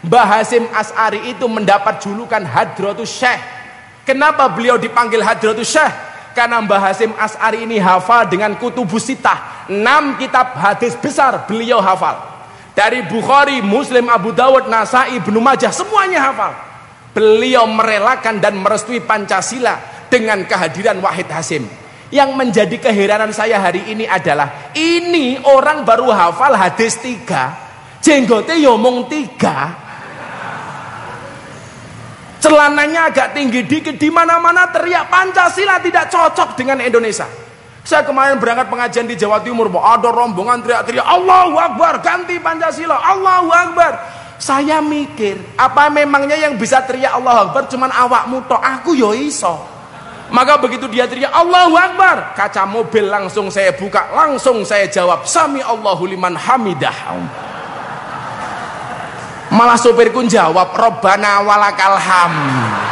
Mbah Hasim As'ari itu mendapat julukan Hadratus Syekh. Kenapa beliau dipanggil Hadratus Syekh? Karena Mbah Hasim As'ari ini hafal dengan kutubus sitah. Enam kitab hadis besar beliau hafal. Dari Bukhari, Muslim, Abu Dawud, Nasai, Ibnu Majah, semuanya hafal. Beliau merelakan dan merestui Pancasila dengan kehadiran Wahid Hasim. Yang menjadi keheranan saya hari ini adalah ini orang baru hafal hadis tiga, jenggote yomong tiga, celananya agak tinggi dikit di mana-mana teriak Pancasila tidak cocok dengan Indonesia. Saya kemarin berangkat pengajian di Jawa Timur, ada rombongan teriak-teriak Allahu Akbar, ganti Pancasila, Allahu Akbar. Saya mikir, apa memangnya yang bisa teriak Allahu Akbar cuman awakmu tok, aku yo iso. Maka begitu dia teriak Allahu Akbar, kaca mobil langsung saya buka, langsung saya jawab Sami Allahu liman hamidah. Malah sopirku jawab Robbana walakal hamd.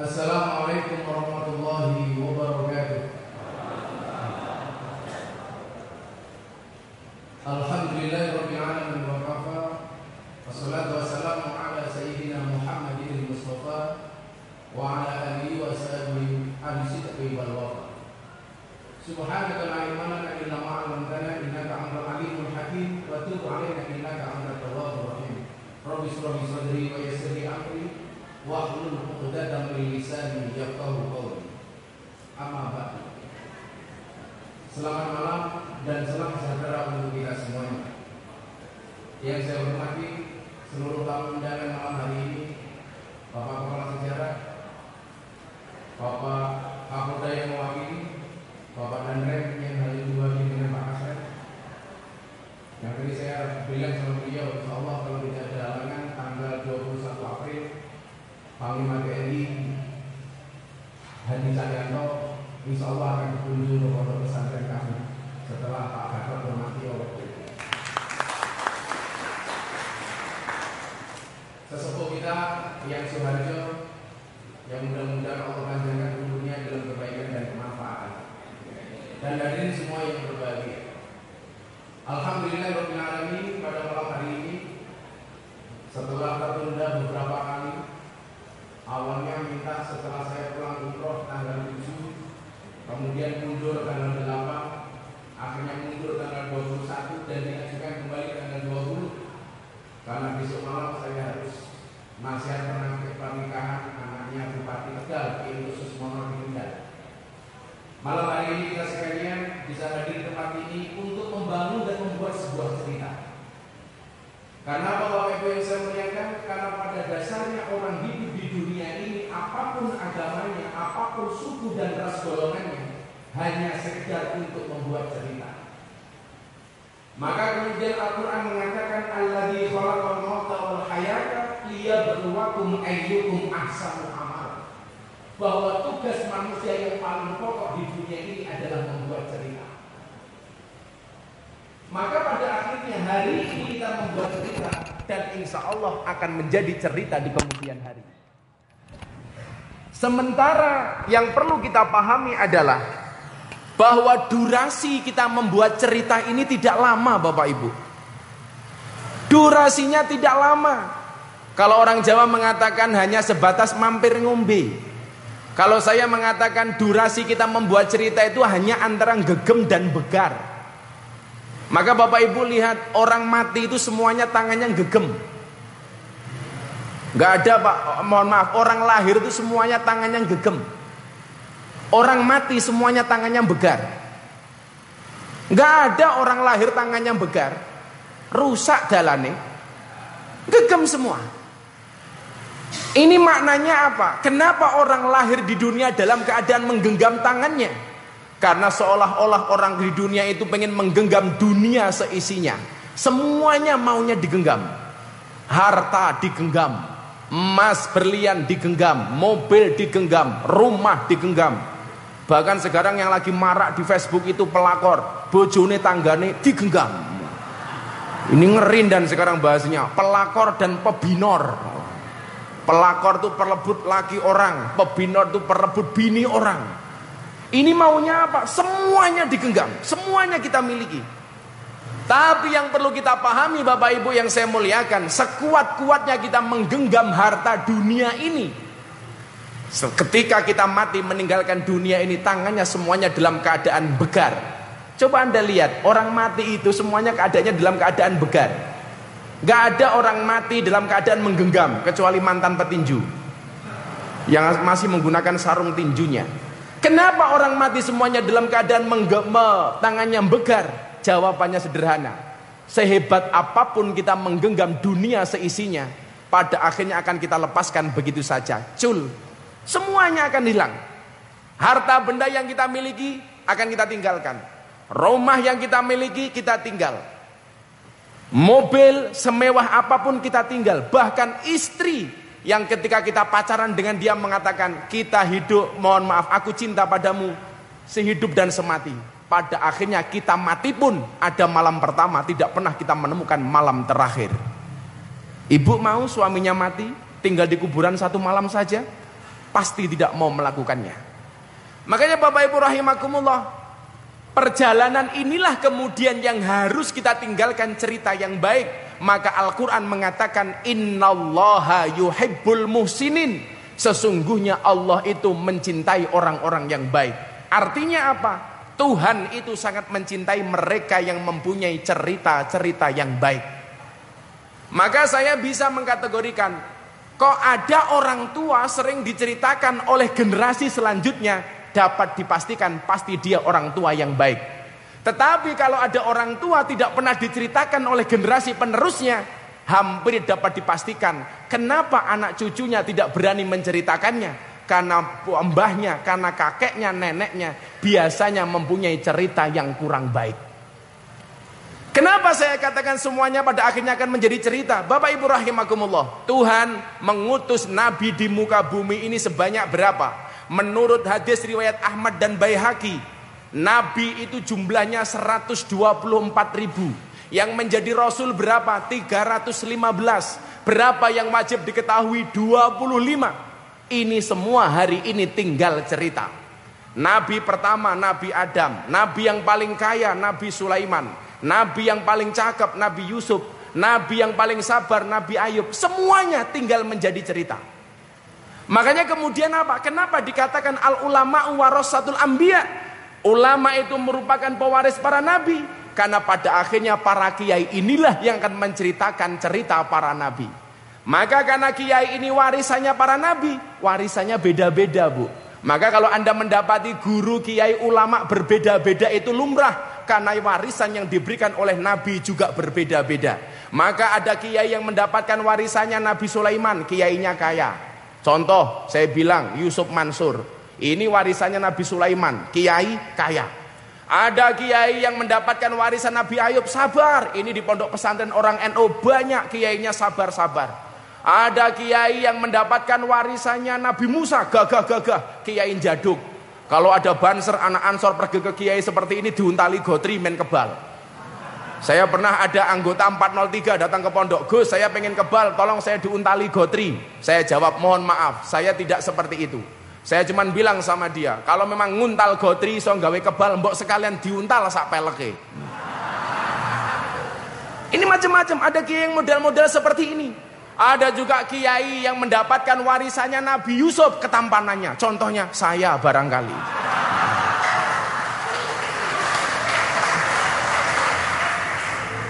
Assalamualaikum warahmatullahi wabarakatuh. Alhamdulillahirabbil alamin wa kafa. Wassalatu wassalamu ala sayyidina Muhammadin Mustafa wa ala alihi wa sahbihi ahli sidqi wal wafa. Subhanaka la ilma lana illa ma 'allamtana innaka antal alimul hakim wa tub 'alaina innaka antat tawwabur rahim. Rabbi shrah li sadri wa yassir li amri wahlul 'uqdatam min lisani yafqahu qawli. Amma ba'd. Selamat malam dan salam sejahtera untuk kita semuanya. Yang saya hormati seluruh tamu undangan malam hari ini, Bapak Kepala Sejarah, Bapak Kapolda yang mewakili, Bapak Danrem yang hari diwakili dengan Pak Kasar. Yang tadi saya bilang sama beliau, Insya Allah kalau tidak ada halangan tanggal 21 April Panglima TNI Hadi Cahyanto Insya Allah akan berkunjung ke pondok pesantren kami setelah Pak Gatot bermati oleh Sesepuh kita yang Suharjo yang mudah-mudahan Allah panjangkan umurnya dalam kebaikan dan kemanfaatan dan hadirin semua yang berbahagia. Alhamdulillah Alamin pada malam hari ini setelah tertunda beberapa kali awalnya minta setelah saya pulang umroh tanggal 7 kemudian mundur tanggal 8 akhirnya mundur tanggal 21 dan diajukan kembali tanggal 20 karena besok malam saya harus nasihat pernikahan anaknya Bupati Tegal Kiai Khusus Mono Kendal malam hari ini kita sekalian bisa hadir di tempat ini untuk membangun dan membuat sebuah cerita karena Bapak Ibu yang saya muliakan Karena pada dasarnya orang hidup di dunia ini Apa pun agamanya Apa pun suku dan ras golongannya Hanya sekedar untuk membuat cerita Maka kemudian Al-Quran mengatakan Alladhi khalaqal mauta wal hayata Liyabluwakum ayyukum ahsanu amal Bahwa tugas manusia yang paling pokok di dunia ini adalah membuat cerita maka pada akhirnya hari ini kita membuat cerita dan insya Allah akan menjadi cerita di kemudian hari. Sementara yang perlu kita pahami adalah bahwa durasi kita membuat cerita ini tidak lama Bapak Ibu. Durasinya tidak lama. Kalau orang Jawa mengatakan hanya sebatas mampir ngombe. Kalau saya mengatakan durasi kita membuat cerita itu hanya antara gegem dan begar. Maka Bapak Ibu lihat orang mati itu semuanya tangannya gegem. Gak ada Pak, mohon maaf, orang lahir itu semuanya tangannya gegem. Orang mati semuanya tangannya begar. Gak ada orang lahir tangannya begar. Rusak dalane. Gegem semua. Ini maknanya apa? Kenapa orang lahir di dunia dalam keadaan menggenggam tangannya? Karena seolah-olah orang di dunia itu pengen menggenggam dunia seisinya. Semuanya maunya digenggam. Harta digenggam, emas berlian digenggam, mobil digenggam, rumah digenggam. Bahkan sekarang yang lagi marak di Facebook itu pelakor, bojone tanggane digenggam. Ini ngerin dan sekarang bahasanya pelakor dan pebinor. Pelakor itu perlebut laki orang, pebinor itu perlebut bini orang. Ini maunya apa? Semuanya digenggam, semuanya kita miliki. Tapi yang perlu kita pahami Bapak Ibu yang saya muliakan, sekuat-kuatnya kita menggenggam harta dunia ini. Ketika kita mati meninggalkan dunia ini, tangannya semuanya dalam keadaan begar. Coba Anda lihat, orang mati itu semuanya keadaannya dalam keadaan begar. Gak ada orang mati dalam keadaan menggenggam, kecuali mantan petinju. Yang masih menggunakan sarung tinjunya. Kenapa orang mati semuanya dalam keadaan menggema, tangannya begar? Jawabannya sederhana. Sehebat apa pun kita menggenggam dunia seisinya, pada akhirnya akan kita lepaskan begitu saja. Cul. Semuanya akan hilang. Harta benda yang kita miliki akan kita tinggalkan. Rumah yang kita miliki kita tinggal. Mobil semewah apa pun kita tinggal. Bahkan istri yang ketika kita pacaran dengan dia mengatakan kita hidup mohon maaf aku cinta padamu sehidup dan semati pada akhirnya kita mati pun ada malam pertama tidak pernah kita menemukan malam terakhir. Ibu mau suaminya mati tinggal di kuburan satu malam saja pasti tidak mau melakukannya. Makanya bapak ibu rahimakumullah perjalanan inilah kemudian yang harus kita tinggalkan cerita yang baik. Maka Al-Quran mengatakan Innallaha yuhibbul muhsinin. Sesungguhnya Allah itu mencintai orang-orang yang baik. Artinya apa? Tuhan itu sangat mencintai mereka yang mempunyai cerita-cerita yang baik Maka saya bisa mengkategorikan Kok ada orang tua sering diceritakan oleh generasi selanjutnya Dapat dipastikan pasti dia orang tua yang baik tetapi kalau ada orang tua tidak pernah diceritakan oleh generasi penerusnya, hampir dapat dipastikan kenapa anak cucunya tidak berani menceritakannya. Karena mbahnya, karena kakeknya, neneknya biasanya mempunyai cerita yang kurang baik. Kenapa saya katakan semuanya pada akhirnya akan menjadi cerita? Bapak Ibu rahimakumullah. Tuhan mengutus nabi di muka bumi ini sebanyak berapa? Menurut hadis riwayat Ahmad dan Baihaqi, Nabi itu jumlahnya 124 ribu. Yang menjadi Rasul berapa? 315. Berapa yang wajib diketahui? 25. Ini semua hari ini tinggal cerita. Nabi pertama Nabi Adam. Nabi yang paling kaya Nabi Sulaiman. Nabi yang paling cakep Nabi Yusuf. Nabi yang paling sabar Nabi Ayub. Semuanya tinggal menjadi cerita. Makanya kemudian apa? Kenapa dikatakan al ulama warasatul ambia? Ulama itu merupakan pewaris para nabi karena pada akhirnya para kiai inilah yang akan menceritakan cerita para nabi. Maka karena kiai ini warisannya para nabi, warisannya beda-beda, Bu. Maka kalau Anda mendapati guru kiai ulama berbeda-beda itu lumrah karena warisan yang diberikan oleh nabi juga berbeda-beda. Maka ada kiai yang mendapatkan warisannya Nabi Sulaiman, kiainya kaya. Contoh, saya bilang Yusuf Mansur, ini warisannya Nabi Sulaiman, kiai kaya. Ada kiai yang mendapatkan warisan Nabi Ayub sabar. Ini di pondok pesantren orang NU banyak kiainya sabar-sabar. Ada kiai yang mendapatkan warisannya Nabi Musa gagah-gagah, kiai jaduk. Kalau ada banser anak ansor pergi ke kiai seperti ini diuntali gotri men kebal. Saya pernah ada anggota 403 datang ke pondok, Gus saya pengen kebal, tolong saya diuntali gotri. Saya jawab mohon maaf, saya tidak seperti itu. Saya cuma bilang sama dia, kalau memang nguntal gotri so gawe kebal, mbok sekalian diuntal sak peleke. Ini macam-macam, ada kiai yang model-model seperti ini. Ada juga kiai yang mendapatkan warisannya Nabi Yusuf ketampanannya. Contohnya saya barangkali.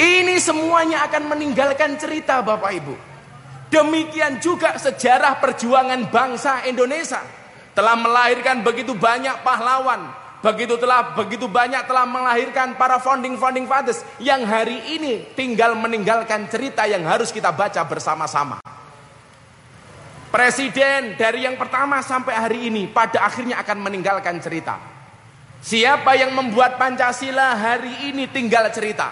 Ini semuanya akan meninggalkan cerita Bapak Ibu. Demikian juga sejarah perjuangan bangsa Indonesia telah melahirkan begitu banyak pahlawan, begitu telah begitu banyak telah melahirkan para founding founding fathers yang hari ini tinggal meninggalkan cerita yang harus kita baca bersama-sama. Presiden dari yang pertama sampai hari ini pada akhirnya akan meninggalkan cerita. Siapa yang membuat Pancasila hari ini tinggal cerita.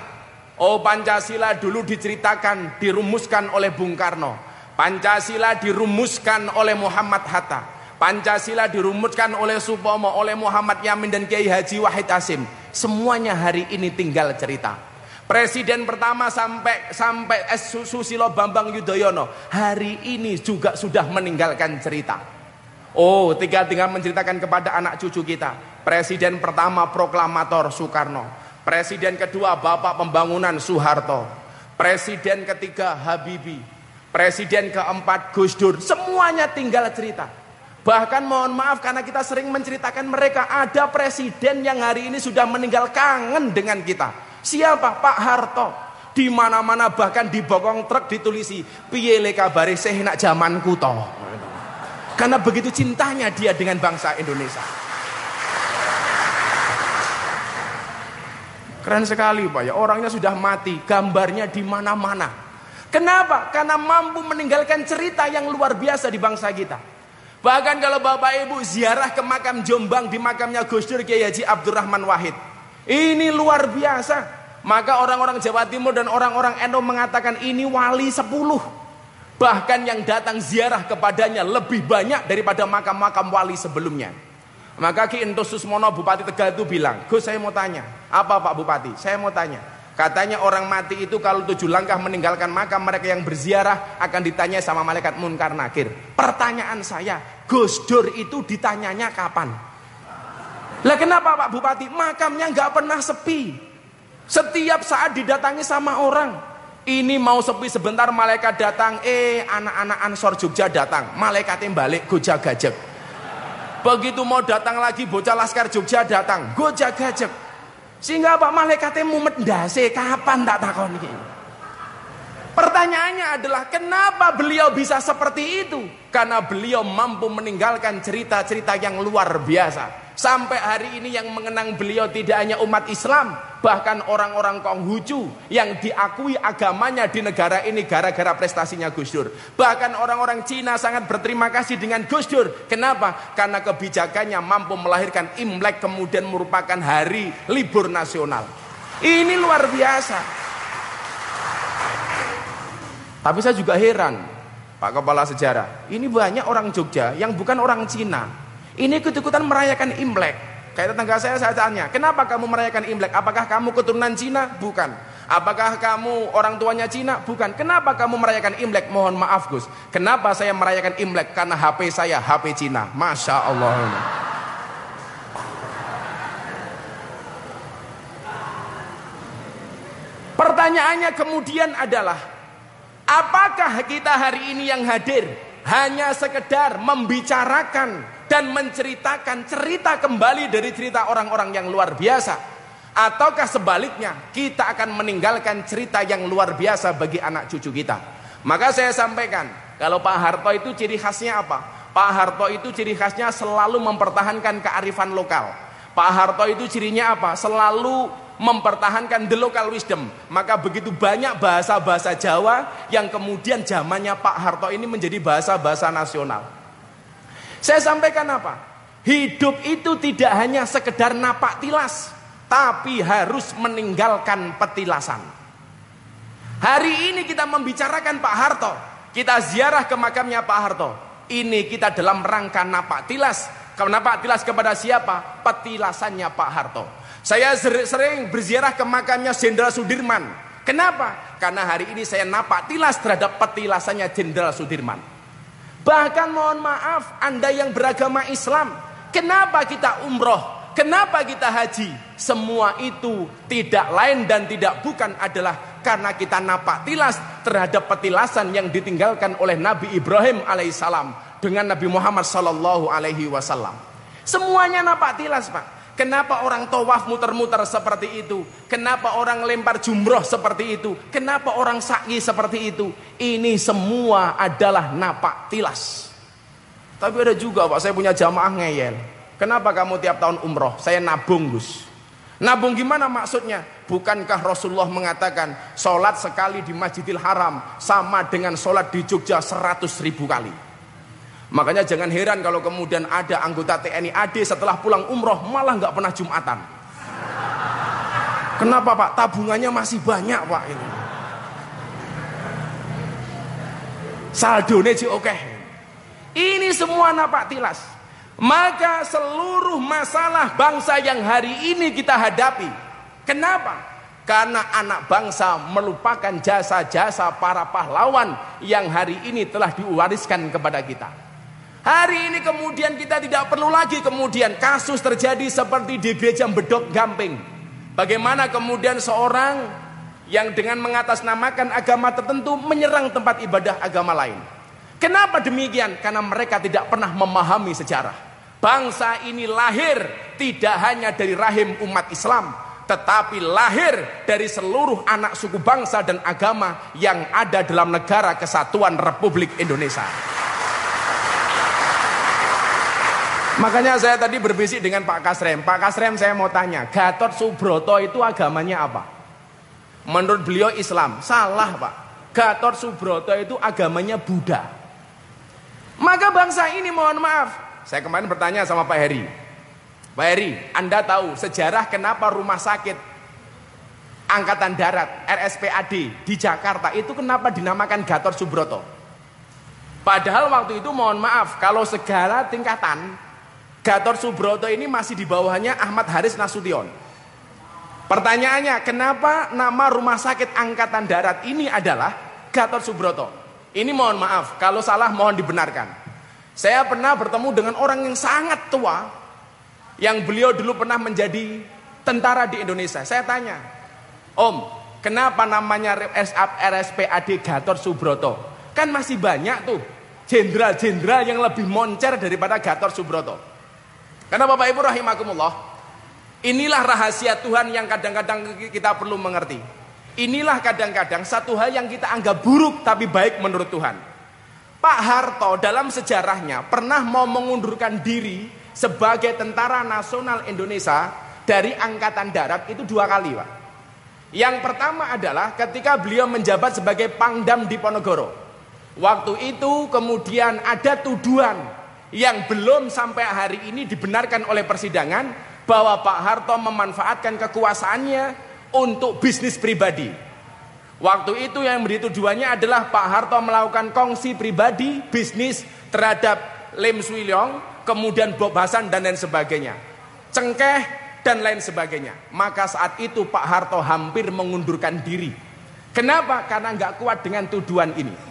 Oh Pancasila dulu diceritakan, dirumuskan oleh Bung Karno. Pancasila dirumuskan oleh Muhammad Hatta. Pancasila dirumuskan oleh Supomo, oleh Muhammad Yamin dan Kiai Haji Wahid Asim. Semuanya hari ini tinggal cerita. Presiden pertama sampai sampai Susilo Bambang Yudhoyono hari ini juga sudah meninggalkan cerita. Oh, tinggal tinggal menceritakan kepada anak cucu kita. Presiden pertama proklamator Soekarno. Presiden kedua Bapak Pembangunan Soeharto. Presiden ketiga Habibie. Presiden keempat Gus Dur. Semuanya tinggal cerita. Bahkan mohon maaf karena kita sering menceritakan mereka ada presiden yang hari ini sudah meninggal kangen dengan kita. Siapa? Pak Harto. Di mana-mana bahkan di bokong truk ditulisi piye le kabare sehenak zamanku toh. Karena begitu cintanya dia dengan bangsa Indonesia. Keren sekali Pak ya, orangnya sudah mati, gambarnya di mana-mana. Kenapa? Karena mampu meninggalkan cerita yang luar biasa di bangsa kita. Bahkan kalau Bapak Ibu ziarah ke makam Jombang di makamnya Gus Dur Kiai Haji Abdurrahman Wahid. Ini luar biasa. Maka orang-orang Jawa Timur dan orang-orang Endo mengatakan ini wali sepuluh. Bahkan yang datang ziarah kepadanya lebih banyak daripada makam-makam wali sebelumnya. Maka Ki Entus Susmono Bupati Tegal itu bilang, Gus saya mau tanya, apa Pak Bupati? Saya mau tanya. Katanya orang mati itu kalau tujuh langkah meninggalkan makam mereka yang berziarah akan ditanya sama malaikat munkar nakir. Pertanyaan saya, Gus Dur itu ditanyanya kapan? Lah kenapa Pak Bupati? Makamnya nggak pernah sepi. Setiap saat didatangi sama orang. Ini mau sepi sebentar malaikat datang, eh anak-anak Ansor Jogja datang, malaikatnya balik gojak gajek. Begitu mau datang lagi bocah Laskar Jogja datang, gojak gajek. Sehingga Pak Malaikatnya mumet ndase kapan tak takon ini. Pertanyaannya adalah kenapa beliau bisa seperti itu? Karena beliau mampu meninggalkan cerita-cerita yang luar biasa. Sampai hari ini yang mengenang beliau tidak hanya umat Islam, bahkan orang-orang Konghucu yang diakui agamanya di negara ini gara-gara prestasinya Gus Dur. Bahkan orang-orang Cina sangat berterima kasih dengan Gus Dur. Kenapa? Karena kebijakannya mampu melahirkan Imlek kemudian merupakan hari libur nasional. Ini luar biasa. Tapi saya juga heran, Pak Kepala Sejarah. Ini banyak orang Jogja yang bukan orang Cina ini ikut-ikutan merayakan Imlek. Kayak tetangga saya saya tanya, kenapa kamu merayakan Imlek? Apakah kamu keturunan Cina? Bukan. Apakah kamu orang tuanya Cina? Bukan. Kenapa kamu merayakan Imlek? Mohon maaf Gus. Kenapa saya merayakan Imlek? Karena HP saya HP Cina. Masya Allah. Pertanyaannya kemudian adalah, apakah kita hari ini yang hadir hanya sekedar membicarakan dan menceritakan cerita kembali dari cerita orang-orang yang luar biasa? Ataukah sebaliknya kita akan meninggalkan cerita yang luar biasa bagi anak cucu kita? Maka saya sampaikan kalau Pak Harto itu ciri khasnya apa? Pak Harto itu ciri khasnya selalu mempertahankan kearifan lokal. Pak Harto itu cirinya apa? Selalu mempertahankan the local wisdom maka begitu banyak bahasa-bahasa Jawa yang kemudian zamannya Pak Harto ini menjadi bahasa-bahasa nasional saya sampaikan apa? Hidup itu tidak hanya sekedar napak tilas, tapi harus meninggalkan petilasan. Hari ini kita membicarakan Pak Harto, kita ziarah ke makamnya Pak Harto. Ini kita dalam rangka napak tilas. Napak tilas kepada siapa? Petilasannya Pak Harto. Saya sering berziarah ke makamnya Jenderal Sudirman. Kenapa? Karena hari ini saya napak tilas terhadap petilasannya Jenderal Sudirman. Bahkan mohon maaf, Anda yang beragama Islam, kenapa kita umroh? Kenapa kita haji? Semua itu tidak lain dan tidak bukan adalah karena kita napak tilas terhadap petilasan yang ditinggalkan oleh Nabi Ibrahim alaihissalam dengan Nabi Muhammad sallallahu alaihi wasallam. Semuanya napak tilas, Pak. Kenapa orang tawaf muter-muter seperti itu? Kenapa orang lempar jumroh seperti itu? Kenapa orang sa'i seperti itu? Ini semua adalah napak tilas. Tapi ada juga Pak, saya punya jamaah ngeyel. Kenapa kamu tiap tahun umroh? Saya nabung Gus. Nabung gimana maksudnya? Bukankah Rasulullah mengatakan sholat sekali di Masjidil Haram sama dengan sholat di Jogja seratus ribu kali? Makanya jangan heran kalau kemudian ada anggota TNI AD setelah pulang umroh malah nggak pernah Jumatan. Kenapa Pak? Tabungannya masih banyak Pak ini. Saldone oke. Ini semua napak tilas. Maka seluruh masalah bangsa yang hari ini kita hadapi. Kenapa? Karena anak bangsa melupakan jasa-jasa para pahlawan yang hari ini telah diwariskan kepada kita. Hari ini kemudian kita tidak perlu lagi kemudian kasus terjadi seperti di gereja Bedok Gamping. Bagaimana kemudian seorang yang dengan mengatasnamakan agama tertentu menyerang tempat ibadah agama lain. Kenapa demikian? Karena mereka tidak pernah memahami sejarah. Bangsa ini lahir tidak hanya dari rahim umat Islam, tetapi lahir dari seluruh anak suku bangsa dan agama yang ada dalam negara kesatuan Republik Indonesia. Makanya saya tadi berbisik dengan Pak Kasrem. Pak Kasrem saya mau tanya, Gatot Subroto itu agamanya apa? Menurut beliau Islam. Salah Pak. Gatot Subroto itu agamanya Buddha. Maka bangsa ini mohon maaf. Saya kemarin bertanya sama Pak Heri. Pak Heri, Anda tahu sejarah kenapa rumah sakit Angkatan Darat RSPAD di Jakarta itu kenapa dinamakan Gatot Subroto? Padahal waktu itu mohon maaf kalau segala tingkatan Gatot Subroto ini masih di bawahnya Ahmad Haris Nasution. Pertanyaannya, kenapa nama rumah sakit Angkatan Darat ini adalah Gatot Subroto? Ini mohon maaf, kalau salah mohon dibenarkan. Saya pernah bertemu dengan orang yang sangat tua yang beliau dulu pernah menjadi tentara di Indonesia. Saya tanya, Om, kenapa namanya RSPAD Gatot Subroto? Kan masih banyak tuh jenderal-jenderal yang lebih moncer daripada Gatot Subroto. Karena Bapak Ibu rahimakumullah, inilah rahasia Tuhan yang kadang-kadang kita perlu mengerti. Inilah kadang-kadang satu hal yang kita anggap buruk tapi baik menurut Tuhan. Pak Harto dalam sejarahnya pernah mau mengundurkan diri sebagai tentara nasional Indonesia dari angkatan darat itu dua kali Pak. Yang pertama adalah ketika beliau menjabat sebagai Pangdam di Ponorogo. Waktu itu kemudian ada tuduhan yang belum sampai hari ini dibenarkan oleh persidangan bahwa Pak Harto memanfaatkan kekuasaannya untuk bisnis pribadi. Waktu itu yang menjadi tujuannya adalah Pak Harto melakukan kongsi pribadi bisnis terhadap Lem Swilyong kemudian Bob Hasan dan lain sebagainya. Cengkeh dan lain sebagainya. Maka saat itu Pak Harto hampir mengundurkan diri. Kenapa? Karena nggak kuat dengan tuduhan ini.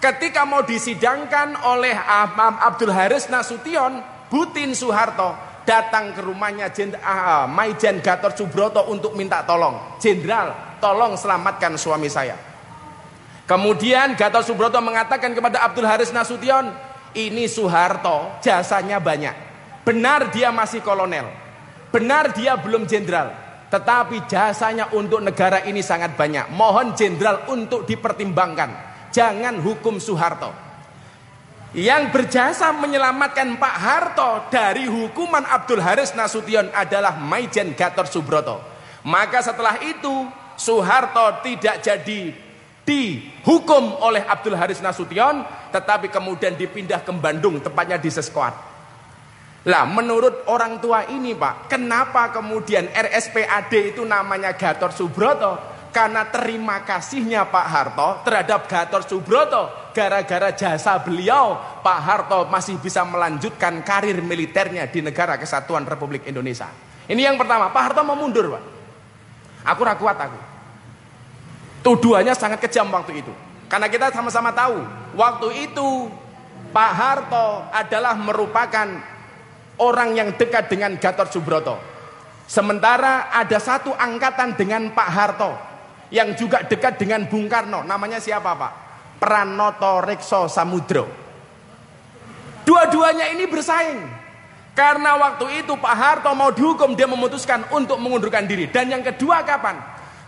Ketika mau disidangkan oleh Abdul Haris Nasution, Butin Soeharto datang ke rumahnya uh, Maijen Gatot Subroto untuk minta tolong. Jenderal, tolong selamatkan suami saya. Kemudian Gatot Subroto mengatakan kepada Abdul Haris Nasution, ini Soeharto jasanya banyak. Benar dia masih kolonel. Benar dia belum jenderal. Tetapi jasanya untuk negara ini sangat banyak. Mohon jenderal untuk dipertimbangkan. Jangan hukum Soeharto. Yang berjasa menyelamatkan Pak Harto dari hukuman Abdul Haris Nasution adalah Maijen Gatot Subroto. Maka setelah itu Soeharto tidak jadi dihukum oleh Abdul Haris Nasution tetapi kemudian dipindah ke Bandung tepatnya di Seskoat. Lah menurut orang tua ini Pak, kenapa kemudian RSPAD itu namanya Gatot Subroto? Karena terima kasihnya Pak Harto terhadap Gatot Subroto. Gara-gara jasa beliau, Pak Harto masih bisa melanjutkan karir militernya di negara kesatuan Republik Indonesia. Ini yang pertama, Pak Harto mau mundur Pak. Aku rakuat aku. Tuduhannya sangat kejam waktu itu. Karena kita sama-sama tahu, waktu itu Pak Harto adalah merupakan orang yang dekat dengan Gatot Subroto. Sementara ada satu angkatan dengan Pak Harto yang juga dekat dengan Bung Karno. Namanya siapa Pak? Pranoto Rekso Samudro. Dua-duanya ini bersaing. Karena waktu itu Pak Harto mau dihukum, dia memutuskan untuk mengundurkan diri. Dan yang kedua kapan?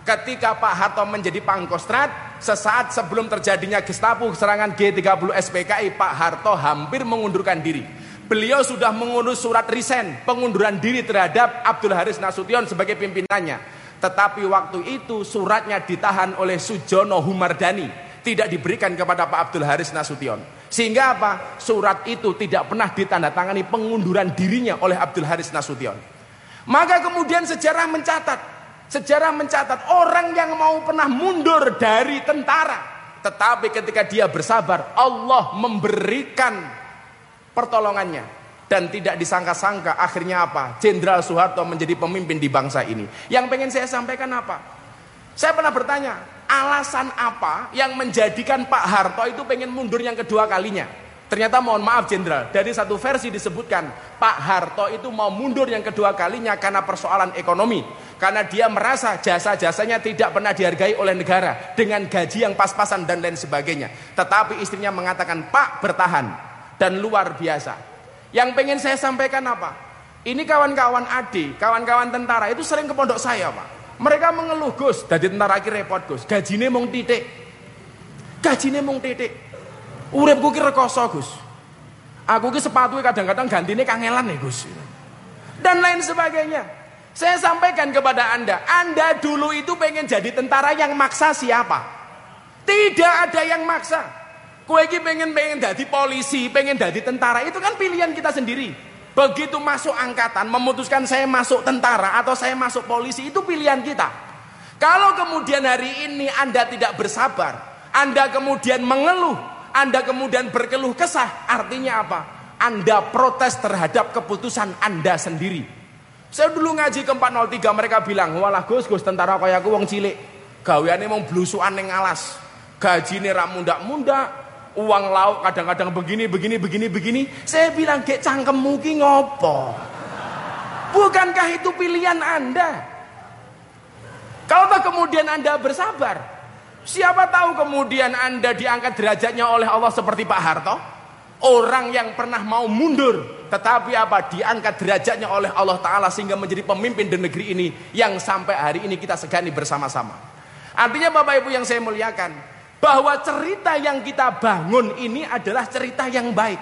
Ketika Pak Harto menjadi pangkostrat, sesaat sebelum terjadinya Gestapo serangan G30 SPKI, Pak Harto hampir mengundurkan diri. Beliau sudah mengurus surat resign, pengunduran diri terhadap Abdul Haris Nasution sebagai pimpinannya. Tetapi waktu itu suratnya ditahan oleh Sujono Humardani tidak diberikan kepada Pak Abdul Haris Nasution. Sehingga apa? Surat itu tidak pernah ditandatangani pengunduran dirinya oleh Abdul Haris Nasution. Maka kemudian sejarah mencatat, sejarah mencatat orang yang mau pernah mundur dari tentara, tetapi ketika dia bersabar, Allah memberikan pertolongannya dan tidak disangka-sangka akhirnya apa? Jenderal Soeharto menjadi pemimpin di bangsa ini. Yang pengen saya sampaikan apa? Saya pernah bertanya, alasan apa yang menjadikan Pak Harto itu pengen mundur yang kedua kalinya? Ternyata mohon maaf jenderal, dari satu versi disebutkan Pak Harto itu mau mundur yang kedua kalinya karena persoalan ekonomi. Karena dia merasa jasa-jasanya tidak pernah dihargai oleh negara dengan gaji yang pas-pasan dan lain sebagainya. Tetapi istrinya mengatakan, Pak bertahan dan luar biasa. Yang pengen saya sampaikan apa? Ini kawan-kawan adik, kawan-kawan tentara itu sering ke pondok saya Pak. Mereka mengeluh Gus, jadi tentara iki repot Gus. Gajine mung titik. Gajine mung titik. Uripku ki rekoso Gus. Aku ki sepatu kadang-kadang gantine kangelan ya Gus. Dan lain sebagainya. Saya sampaikan kepada Anda, Anda dulu itu pengen jadi tentara yang maksa siapa? Tidak ada yang maksa. Kue ki pengen pengen jadi polisi, pengen jadi tentara, itu kan pilihan kita sendiri. Begitu masuk angkatan, memutuskan saya masuk tentara atau saya masuk polisi, itu pilihan kita. Kalau kemudian hari ini Anda tidak bersabar, Anda kemudian mengeluh, Anda kemudian berkeluh kesah, artinya apa? Anda protes terhadap keputusan Anda sendiri. Saya dulu ngaji ke 403 mereka bilang, "Walah Gus, Gus tentara kaya aku wong cilik. Gaweane mau blusukan ning alas. Gajine ra mundak-mundak, uang lauk kadang-kadang begini, begini, begini, begini. Saya bilang, gek cangkemmu ki ngopo? Bukankah itu pilihan Anda? Kalau kemudian Anda bersabar, siapa tahu kemudian Anda diangkat derajatnya oleh Allah seperti Pak Harto? Orang yang pernah mau mundur, tetapi apa? Diangkat derajatnya oleh Allah Ta'ala sehingga menjadi pemimpin di negeri ini yang sampai hari ini kita segani bersama-sama. Artinya Bapak Ibu yang saya muliakan, bahwa cerita yang kita bangun ini adalah cerita yang baik.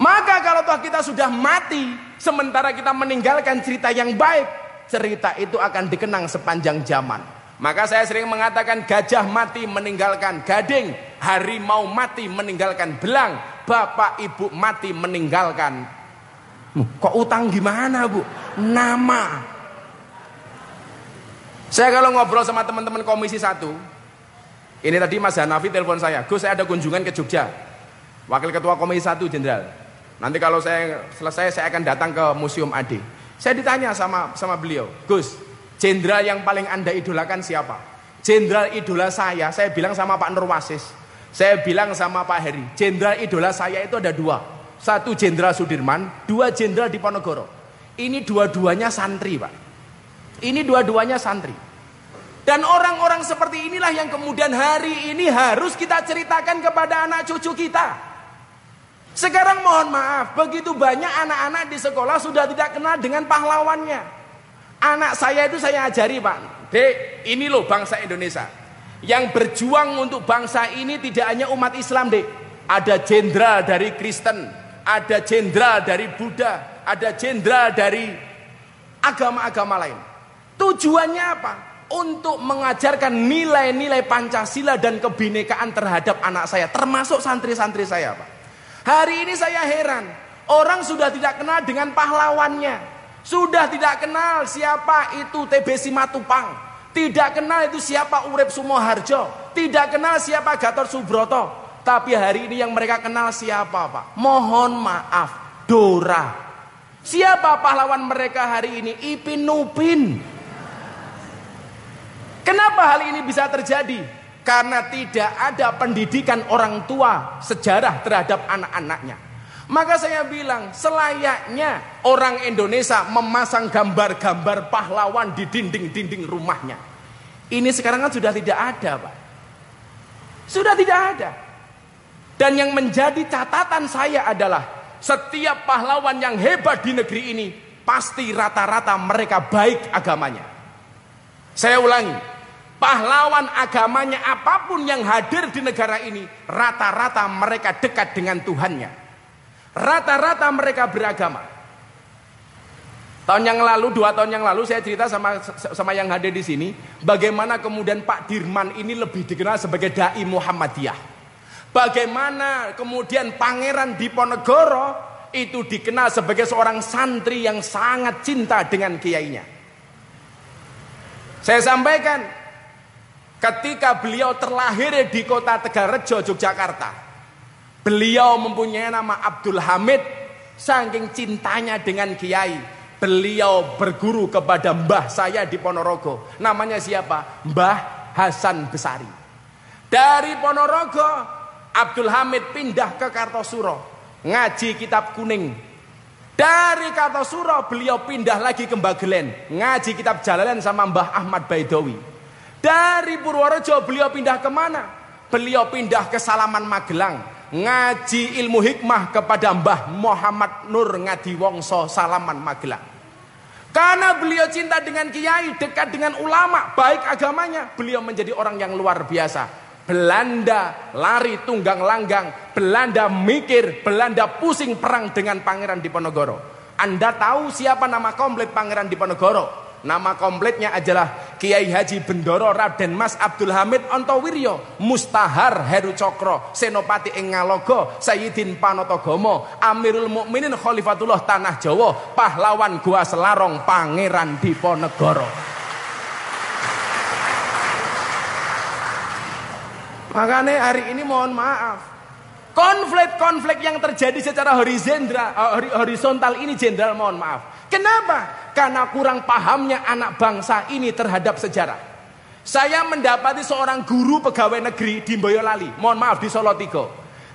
Maka kalau toh kita sudah mati, sementara kita meninggalkan cerita yang baik, cerita itu akan dikenang sepanjang zaman. Maka saya sering mengatakan gajah mati meninggalkan gading, harimau mati meninggalkan belang, bapak ibu mati meninggalkan. Kok utang gimana bu? Nama. Saya kalau ngobrol sama teman-teman komisi satu, ini tadi Mas Hanafi telepon saya, Gus saya ada kunjungan ke Jogja. Wakil Ketua Komisi 1 Jenderal. Nanti kalau saya selesai saya akan datang ke Museum AD. Saya ditanya sama sama beliau, Gus, jenderal yang paling Anda idolakan siapa? Jenderal idola saya, saya bilang sama Pak Nurwasis. Saya bilang sama Pak Heri, jenderal idola saya itu ada dua. Satu jenderal Sudirman, dua jenderal di Ponorogo. Ini dua-duanya santri, Pak. Ini dua-duanya santri. Dan orang-orang seperti inilah yang kemudian hari ini harus kita ceritakan kepada anak cucu kita. Sekarang mohon maaf, begitu banyak anak-anak di sekolah sudah tidak kenal dengan pahlawannya. Anak saya itu saya ajari pak, dek ini loh bangsa Indonesia. Yang berjuang untuk bangsa ini tidak hanya umat Islam dek. Ada jenderal dari Kristen, ada jenderal dari Buddha, ada jenderal dari agama-agama lain. Tujuannya apa? Untuk mengajarkan nilai-nilai Pancasila dan kebinekaan terhadap anak saya, termasuk santri-santri saya, Pak. Hari ini saya heran, orang sudah tidak kenal dengan pahlawannya. Sudah tidak kenal siapa itu TB Simatupang. Tidak kenal itu siapa Urip Sumoharjo. Tidak kenal siapa Gatot Subroto. Tapi hari ini yang mereka kenal siapa, Pak? Mohon maaf, Dora. Siapa pahlawan mereka hari ini? Ipin Nupin. Kenapa hal ini bisa terjadi? Karena tidak ada pendidikan orang tua sejarah terhadap anak-anaknya. Maka saya bilang selayaknya orang Indonesia memasang gambar-gambar pahlawan di dinding-dinding rumahnya. Ini sekarang kan sudah tidak ada Pak. Sudah tidak ada. Dan yang menjadi catatan saya adalah setiap pahlawan yang hebat di negeri ini pasti rata-rata mereka baik agamanya. Saya ulangi, pahlawan agamanya apa pun yang hadir di negara ini, rata-rata mereka dekat dengan Tuhannya. Rata-rata mereka beragama. Tahun yang lalu, dua tahun yang lalu saya cerita sama sama yang hadir di sini, bagaimana kemudian Pak Dirman ini lebih dikenal sebagai dai Muhammadiyah. Bagaimana kemudian Pangeran Diponegoro itu dikenal sebagai seorang santri yang sangat cinta dengan kiainya. Saya sampaikan ketika beliau terlahir di kota Tegalrejo, Yogyakarta. Beliau mempunyai nama Abdul Hamid saking cintanya dengan kiai Beliau berguru kepada mbah saya di Ponorogo. Namanya siapa? Mbah Hasan Besari. Dari Ponorogo, Abdul Hamid pindah ke Kartosuro. Ngaji kitab kuning. Dari Kartosuro, beliau pindah lagi ke Bagelen. Ngaji kitab jalanan sama Mbah Ahmad Baidowi. Dari Purworejo, beliau pindah ke mana? Beliau pindah ke Salaman Magelang ngaji ilmu hikmah kepada Mbah Muhammad Nur Ngadiwongso Salaman Magelang. Karena beliau cinta dengan kiai, dekat dengan ulama, baik agamanya, beliau menjadi orang yang luar biasa. Belanda lari tunggang langgang, Belanda mikir, Belanda pusing perang dengan Pangeran Diponegoro. Anda tahu siapa nama komplit Pangeran Diponegoro? Nama kompletnya adalah Kiai Haji Bendoro Raden Mas Abdul Hamid Ontowiryo Mustahar Heru Cokro Senopati Engalogo Sayyidin Panotogomo Amirul Mukminin Khalifatullah Tanah Jawa Pahlawan Gua Selarong Pangeran Diponegoro Makanya hari ini mohon maaf Konflik-konflik yang terjadi secara horizontal, eh, horizontal ini jenderal mohon maaf. Kenapa? Karena kurang pahamnya anak bangsa ini terhadap sejarah. Saya mendapati seorang guru pegawai negeri di Boyolali, mohon maaf di Solo Tigo.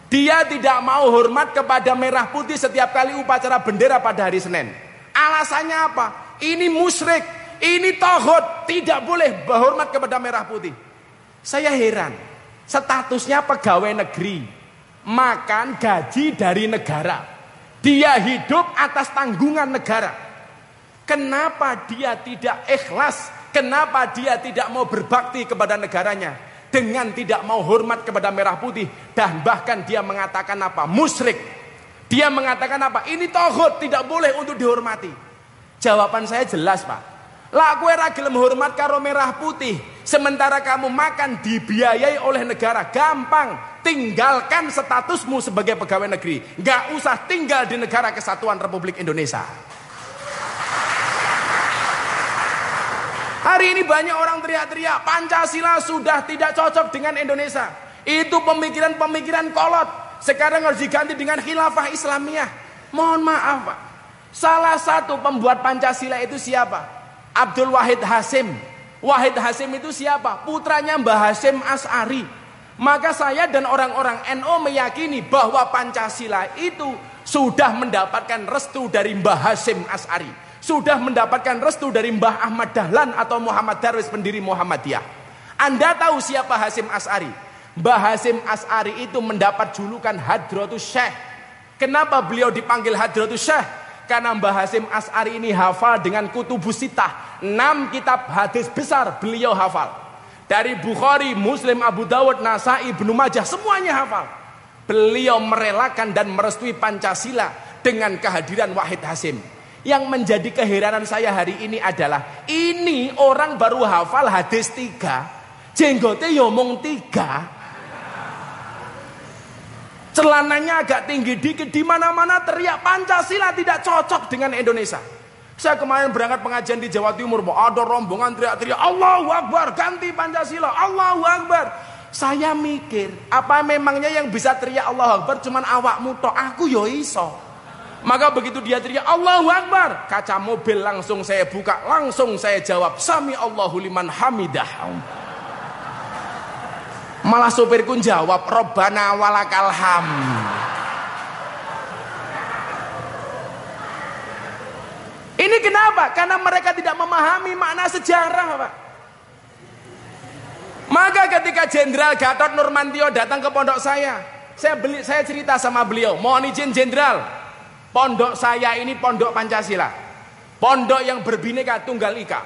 Dia tidak mau hormat kepada merah putih setiap kali upacara bendera pada hari Senin. Alasannya apa? Ini musyrik, ini tohut, tidak boleh berhormat kepada merah putih. Saya heran, statusnya pegawai negeri, makan gaji dari negara. Dia hidup atas tanggungan negara. Kenapa dia tidak ikhlas? Kenapa dia tidak mau berbakti kepada negaranya? Dengan tidak mau hormat kepada merah putih. Dan bahkan dia mengatakan apa? Musyrik. Dia mengatakan apa? Ini tohut, tidak boleh untuk dihormati. Jawaban saya jelas pak. Lah kue ragil menghormat karo merah putih. Sementara kamu makan dibiayai oleh negara. Gampang tinggalkan statusmu sebagai pegawai negeri. Gak usah tinggal di negara kesatuan Republik Indonesia. Hari ini banyak orang teriak-teriak Pancasila sudah tidak cocok dengan Indonesia. Itu pemikiran-pemikiran kolot. Sekarang harus diganti dengan khilafah Islamiyah. Mohon maaf Pak. Salah satu pembuat Pancasila itu siapa? Abdul Wahid Hasim. Wahid Hasim itu siapa? Putranya Mbah Hasim As'ari. Maka saya dan orang-orang NO meyakini bahwa Pancasila itu sudah mendapatkan restu dari Mbah Hasim As'ari. Sudah mendapatkan restu dari Mbah Ahmad Dahlan atau Muhammad Darwis pendiri Muhammadiyah. Anda tahu siapa Hasim As'ari? Mbah Hasim As'ari itu mendapat julukan Hadratus Syekh. Kenapa beliau dipanggil Hadratus Syekh? Karena Mbah Hasim As'ari ini hafal dengan kutubus sitah. Enam kitab hadis besar beliau hafal. Dari Bukhari, Muslim, Abu Dawud, Nasai, Ibnu Majah, semuanya hafal. Beliau merelakan dan merestui Pancasila dengan kehadiran Wahid Hasim. Yang menjadi keheranan saya hari ini adalah ini orang baru hafal hadis tiga, jenggote yomong ya tiga, celananya agak tinggi dikit di mana-mana teriak Pancasila tidak cocok dengan Indonesia. Saya kemarin berangkat pengajian di Jawa Timur, ada rombongan teriak-teriak, Allahu Akbar, ganti Pancasila, Allahu Akbar. Saya mikir, apa memangnya yang bisa teriak Allahu Akbar cuman awakmu tok, aku yo iso. Maka begitu dia teriak Allahu Akbar, kaca mobil langsung saya buka, langsung saya jawab, Sami Allahu liman hamidah. Malah sopirku jawab, Robbana walakal hamd. Ini kenapa? Karena mereka tidak memahami makna sejarah, Pak. Maka ketika Jenderal Gatot Nurmantio datang ke pondok saya, saya beli, saya cerita sama beliau, mohon izin Jenderal, pondok saya ini pondok Pancasila, pondok yang berbineka tunggal ika.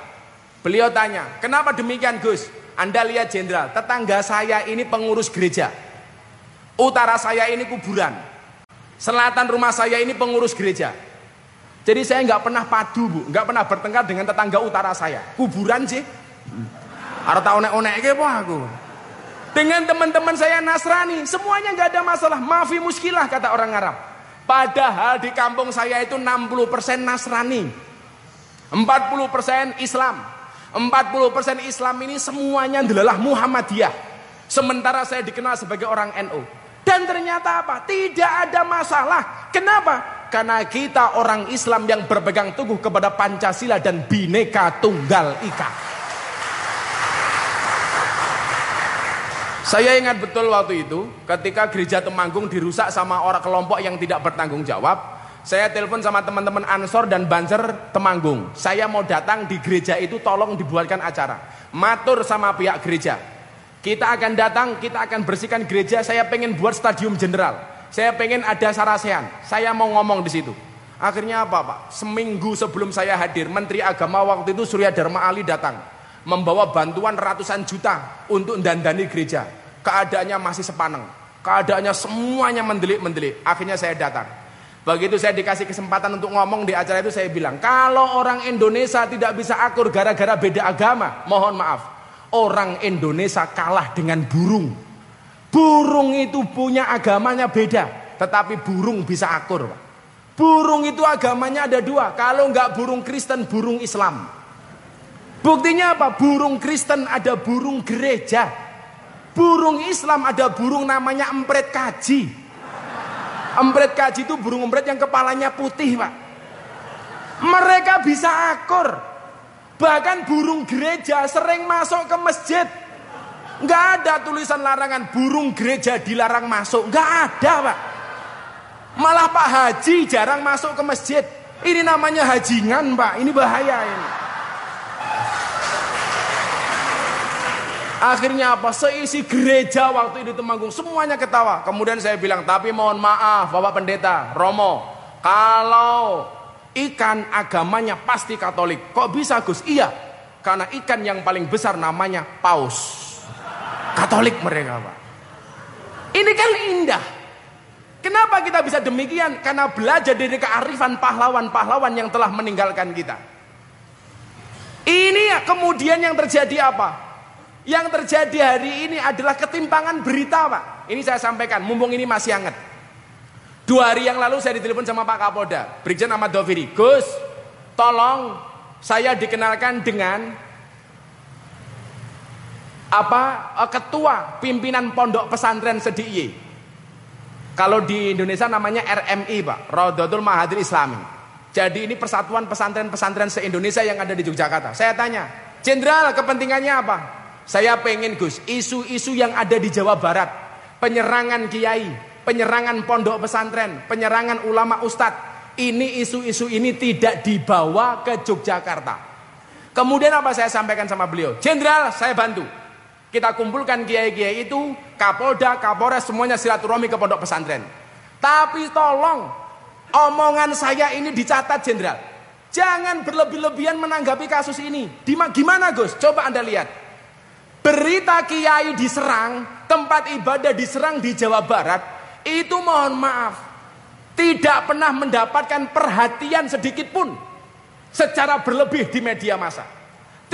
Beliau tanya, kenapa demikian Gus? Anda lihat Jenderal, tetangga saya ini pengurus gereja, utara saya ini kuburan, selatan rumah saya ini pengurus gereja. Jadi saya nggak pernah padu bu, nggak pernah bertengkar dengan tetangga utara saya. Kuburan sih. Harus tahu onek-onek aku. Dengan teman-teman saya Nasrani, semuanya nggak ada masalah. Maafi muskilah kata orang Arab. Padahal di kampung saya itu 60% Nasrani. 40% Islam. 40% Islam ini semuanya adalah Muhammadiyah. Sementara saya dikenal sebagai orang NU. Dan ternyata apa? Tidak ada masalah. Kenapa? Karena kita orang Islam yang berpegang teguh kepada Pancasila dan Bhinneka Tunggal Ika. Saya ingat betul waktu itu ketika gereja Temanggung dirusak sama orang kelompok yang tidak bertanggung jawab. Saya telepon sama teman-teman Ansor dan Banser Temanggung. Saya mau datang di gereja itu tolong dibuatkan acara. Matur sama pihak gereja. Kita akan datang, kita akan bersihkan gereja. Saya pengen buat stadium general. Saya pengen ada sarasean. Saya mau ngomong di situ. Akhirnya apa Pak? Seminggu sebelum saya hadir, Menteri Agama waktu itu Surya Dharma Ali datang membawa bantuan ratusan juta untuk dandani gereja. Keadaannya masih sepaneng. Keadaannya semuanya mendelik-mendelik. Akhirnya saya datang. Begitu saya dikasih kesempatan untuk ngomong di acara itu saya bilang, kalau orang Indonesia tidak bisa akur gara-gara beda agama, mohon maaf. Orang Indonesia kalah dengan burung. Burung itu punya agamanya beda, tetapi burung bisa akur. Burung itu agamanya ada dua, kalau nggak burung Kristen, burung Islam. Buktinya apa? Burung Kristen ada burung gereja. Burung Islam ada burung namanya empret kaji. Empret kaji itu burung empret yang kepalanya putih, Pak. Mereka bisa akur. Bahkan burung gereja sering masuk ke masjid. Nggak ada tulisan larangan burung gereja dilarang masuk. Nggak ada, Pak. Malah Pak Haji jarang masuk ke masjid. Ini namanya hajingan, Pak. Ini bahaya ini. Akhirnya apa? Seisi gereja waktu itu Temanggung semuanya ketawa. Kemudian saya bilang, tapi mohon maaf Bapak Pendeta, Romo, kalau ikan agamanya pasti Katolik. Kok bisa Gus? Iya, karena ikan yang paling besar namanya paus. Katolik mereka Pak. Ini kan indah. Kenapa kita bisa demikian? Karena belajar dari kearifan pahlawan-pahlawan yang telah meninggalkan kita. Ini kemudian yang terjadi apa? Yang terjadi hari ini adalah ketimpangan berita Pak. Ini saya sampaikan, mumpung ini masih hangat. Dua hari yang lalu saya ditelepon sama Pak Kapolda, Brigjen Ahmad Doviri. Gus, tolong saya dikenalkan dengan apa eh, ketua pimpinan pondok pesantren Sediye. Kalau di Indonesia namanya RMI Pak, Rodotul Mahadir Islami. Jadi ini persatuan pesantren-pesantren se-Indonesia yang ada di Yogyakarta. Saya tanya, Jenderal kepentingannya apa? Saya pengen Gus, isu-isu yang ada di Jawa Barat, penyerangan kiai, penyerangan pondok pesantren, penyerangan ulama ustadz, ini isu-isu ini tidak dibawa ke Yogyakarta. Kemudian apa saya sampaikan sama beliau? Jenderal, saya bantu. Kita kumpulkan kiai-kiai itu, Kapolda, Kapolres semuanya silaturahmi ke pondok pesantren. Tapi tolong omongan saya ini dicatat Jenderal. Jangan berlebih-lebihan menanggapi kasus ini. Gimana Gus? Coba Anda lihat. Berita kiai diserang, tempat ibadah diserang di Jawa Barat, itu mohon maaf, tidak pernah mendapatkan perhatian sedikit pun secara berlebih di media massa.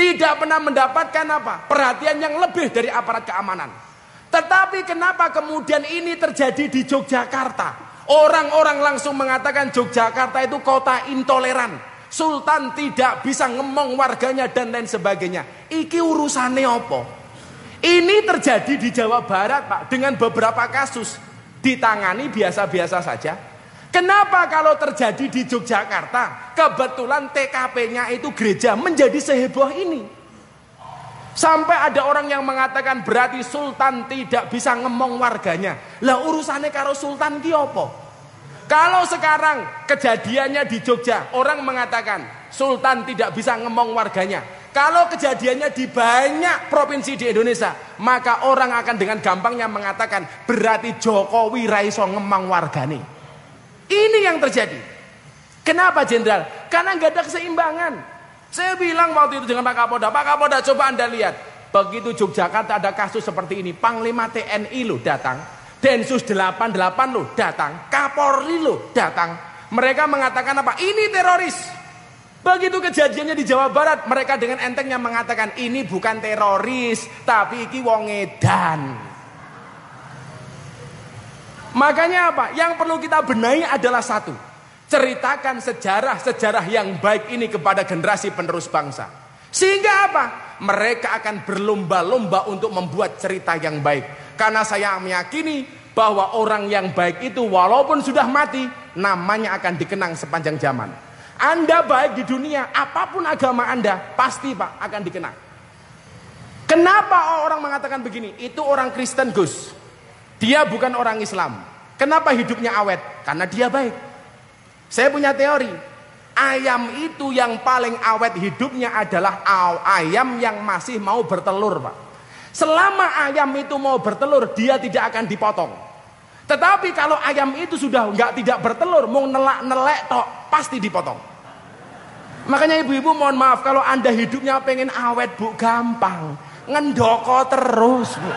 Tidak pernah mendapatkan apa? Perhatian yang lebih dari aparat keamanan. Tetapi kenapa kemudian ini terjadi di Yogyakarta? Orang-orang langsung mengatakan Yogyakarta itu kota intoleran. Sultan tidak bisa ngemong warganya dan lain sebagainya. Iki urusannya apa? Ini terjadi di Jawa Barat, Pak, dengan beberapa kasus ditangani biasa-biasa saja. Kenapa kalau terjadi di Yogyakarta, kebetulan TKP-nya itu gereja menjadi seheboh ini? Sampai ada orang yang mengatakan berarti sultan tidak bisa ngemong warganya. Lah urusannya karo sultan apa? Kalau sekarang kejadiannya di Jogja, orang mengatakan sultan tidak bisa ngemong warganya. Kalau kejadiannya di banyak provinsi di Indonesia, maka orang akan dengan gampangnya mengatakan berarti Jokowi raiso ngemang wargane. Ini yang terjadi. Kenapa jenderal? Karena nggak ada keseimbangan. Saya bilang waktu itu dengan Pak Kapolda, Pak Kapolda coba Anda lihat. Begitu Yogyakarta ada kasus seperti ini, Panglima TNI lo datang, Densus 88 lo datang, Kapolri lo datang, Mereka mengatakan apa? Ini teroris. Begitu kejadiannya di Jawa Barat, mereka dengan entengnya mengatakan ini bukan teroris, tapi iki wong edan. Makanya apa? Yang perlu kita benahi adalah satu. Ceritakan sejarah-sejarah yang baik ini kepada generasi penerus bangsa. Sehingga apa? Mereka akan berlomba-lomba untuk membuat cerita yang baik. Karena saya meyakini bahwa orang yang baik itu walaupun sudah mati, namanya akan dikenang sepanjang zaman. Anda baik di dunia, apa pun agama Anda, pasti Pak akan dikenang. Kenapa orang mengatakan begini? Itu orang Kristen Gus. Dia bukan orang Islam. Kenapa hidupnya awet? Karena dia baik. Saya punya teori. Ayam itu yang paling awet hidupnya adalah ayam yang masih mau bertelur, Pak. Selama ayam itu mau bertelur, dia tidak akan dipotong. Tetapi kalau ayam itu sudah nggak tidak bertelur, mau nelak-nelek tok, pasti dipotong. Makanya ibu-ibu mohon maaf kalau anda hidupnya pengen awet bu, gampang. Ngendoko terus bu.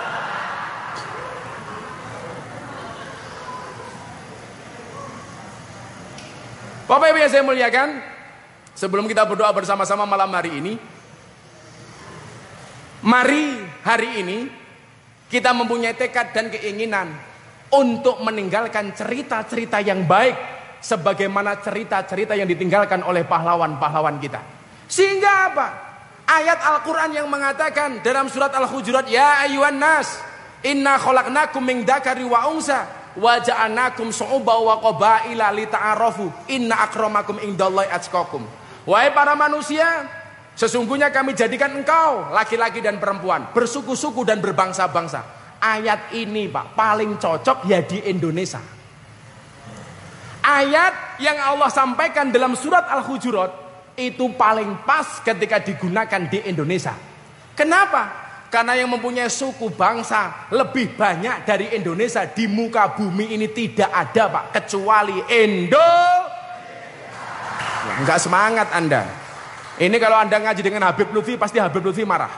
Bapak Ibu yang saya muliakan, sebelum kita berdoa bersama-sama malam hari ini, mari hari ini kita mempunyai tekad dan keinginan untuk meninggalkan cerita-cerita yang baik sebagaimana cerita-cerita yang ditinggalkan oleh pahlawan-pahlawan kita. Sehingga apa? Ayat Al-Qur'an yang mengatakan dalam surat Al-Hujurat, "Ya ayuhan nas, inna khalaqnakum min dzakari wa wa su'uba wa qabaila lita'arafu inna akramakum indallahi atqakum. Wahai para manusia, sesungguhnya kami jadikan engkau laki-laki dan perempuan, bersuku-suku dan berbangsa-bangsa. Ayat ini Pak paling cocok ya di Indonesia. Ayat yang Allah sampaikan dalam surat Al-Hujurat itu paling pas ketika digunakan di Indonesia. Kenapa? Karena yang mempunyai suku bangsa lebih banyak dari Indonesia di muka bumi ini tidak ada Pak. Kecuali Indo. Enggak semangat Anda. Ini kalau Anda ngaji dengan Habib Lutfi pasti Habib Lutfi marah.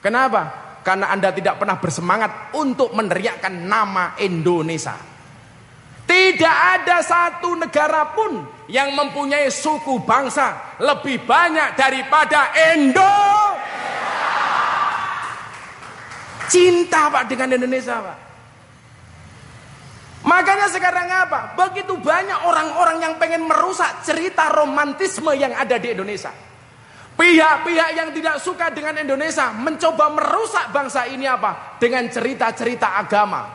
Kenapa? Karena Anda tidak pernah bersemangat untuk meneriakkan nama Indonesia. Tidak ada satu negara pun yang mempunyai suku bangsa lebih banyak daripada Indonesia. Cinta Pak dengan Indonesia Pak. Makanya sekarang apa? Begitu banyak orang-orang yang pengen merusak cerita romantisme yang ada di Indonesia. Pihak-pihak yang tidak suka dengan Indonesia mencoba merusak bangsa ini apa? Dengan cerita-cerita agama.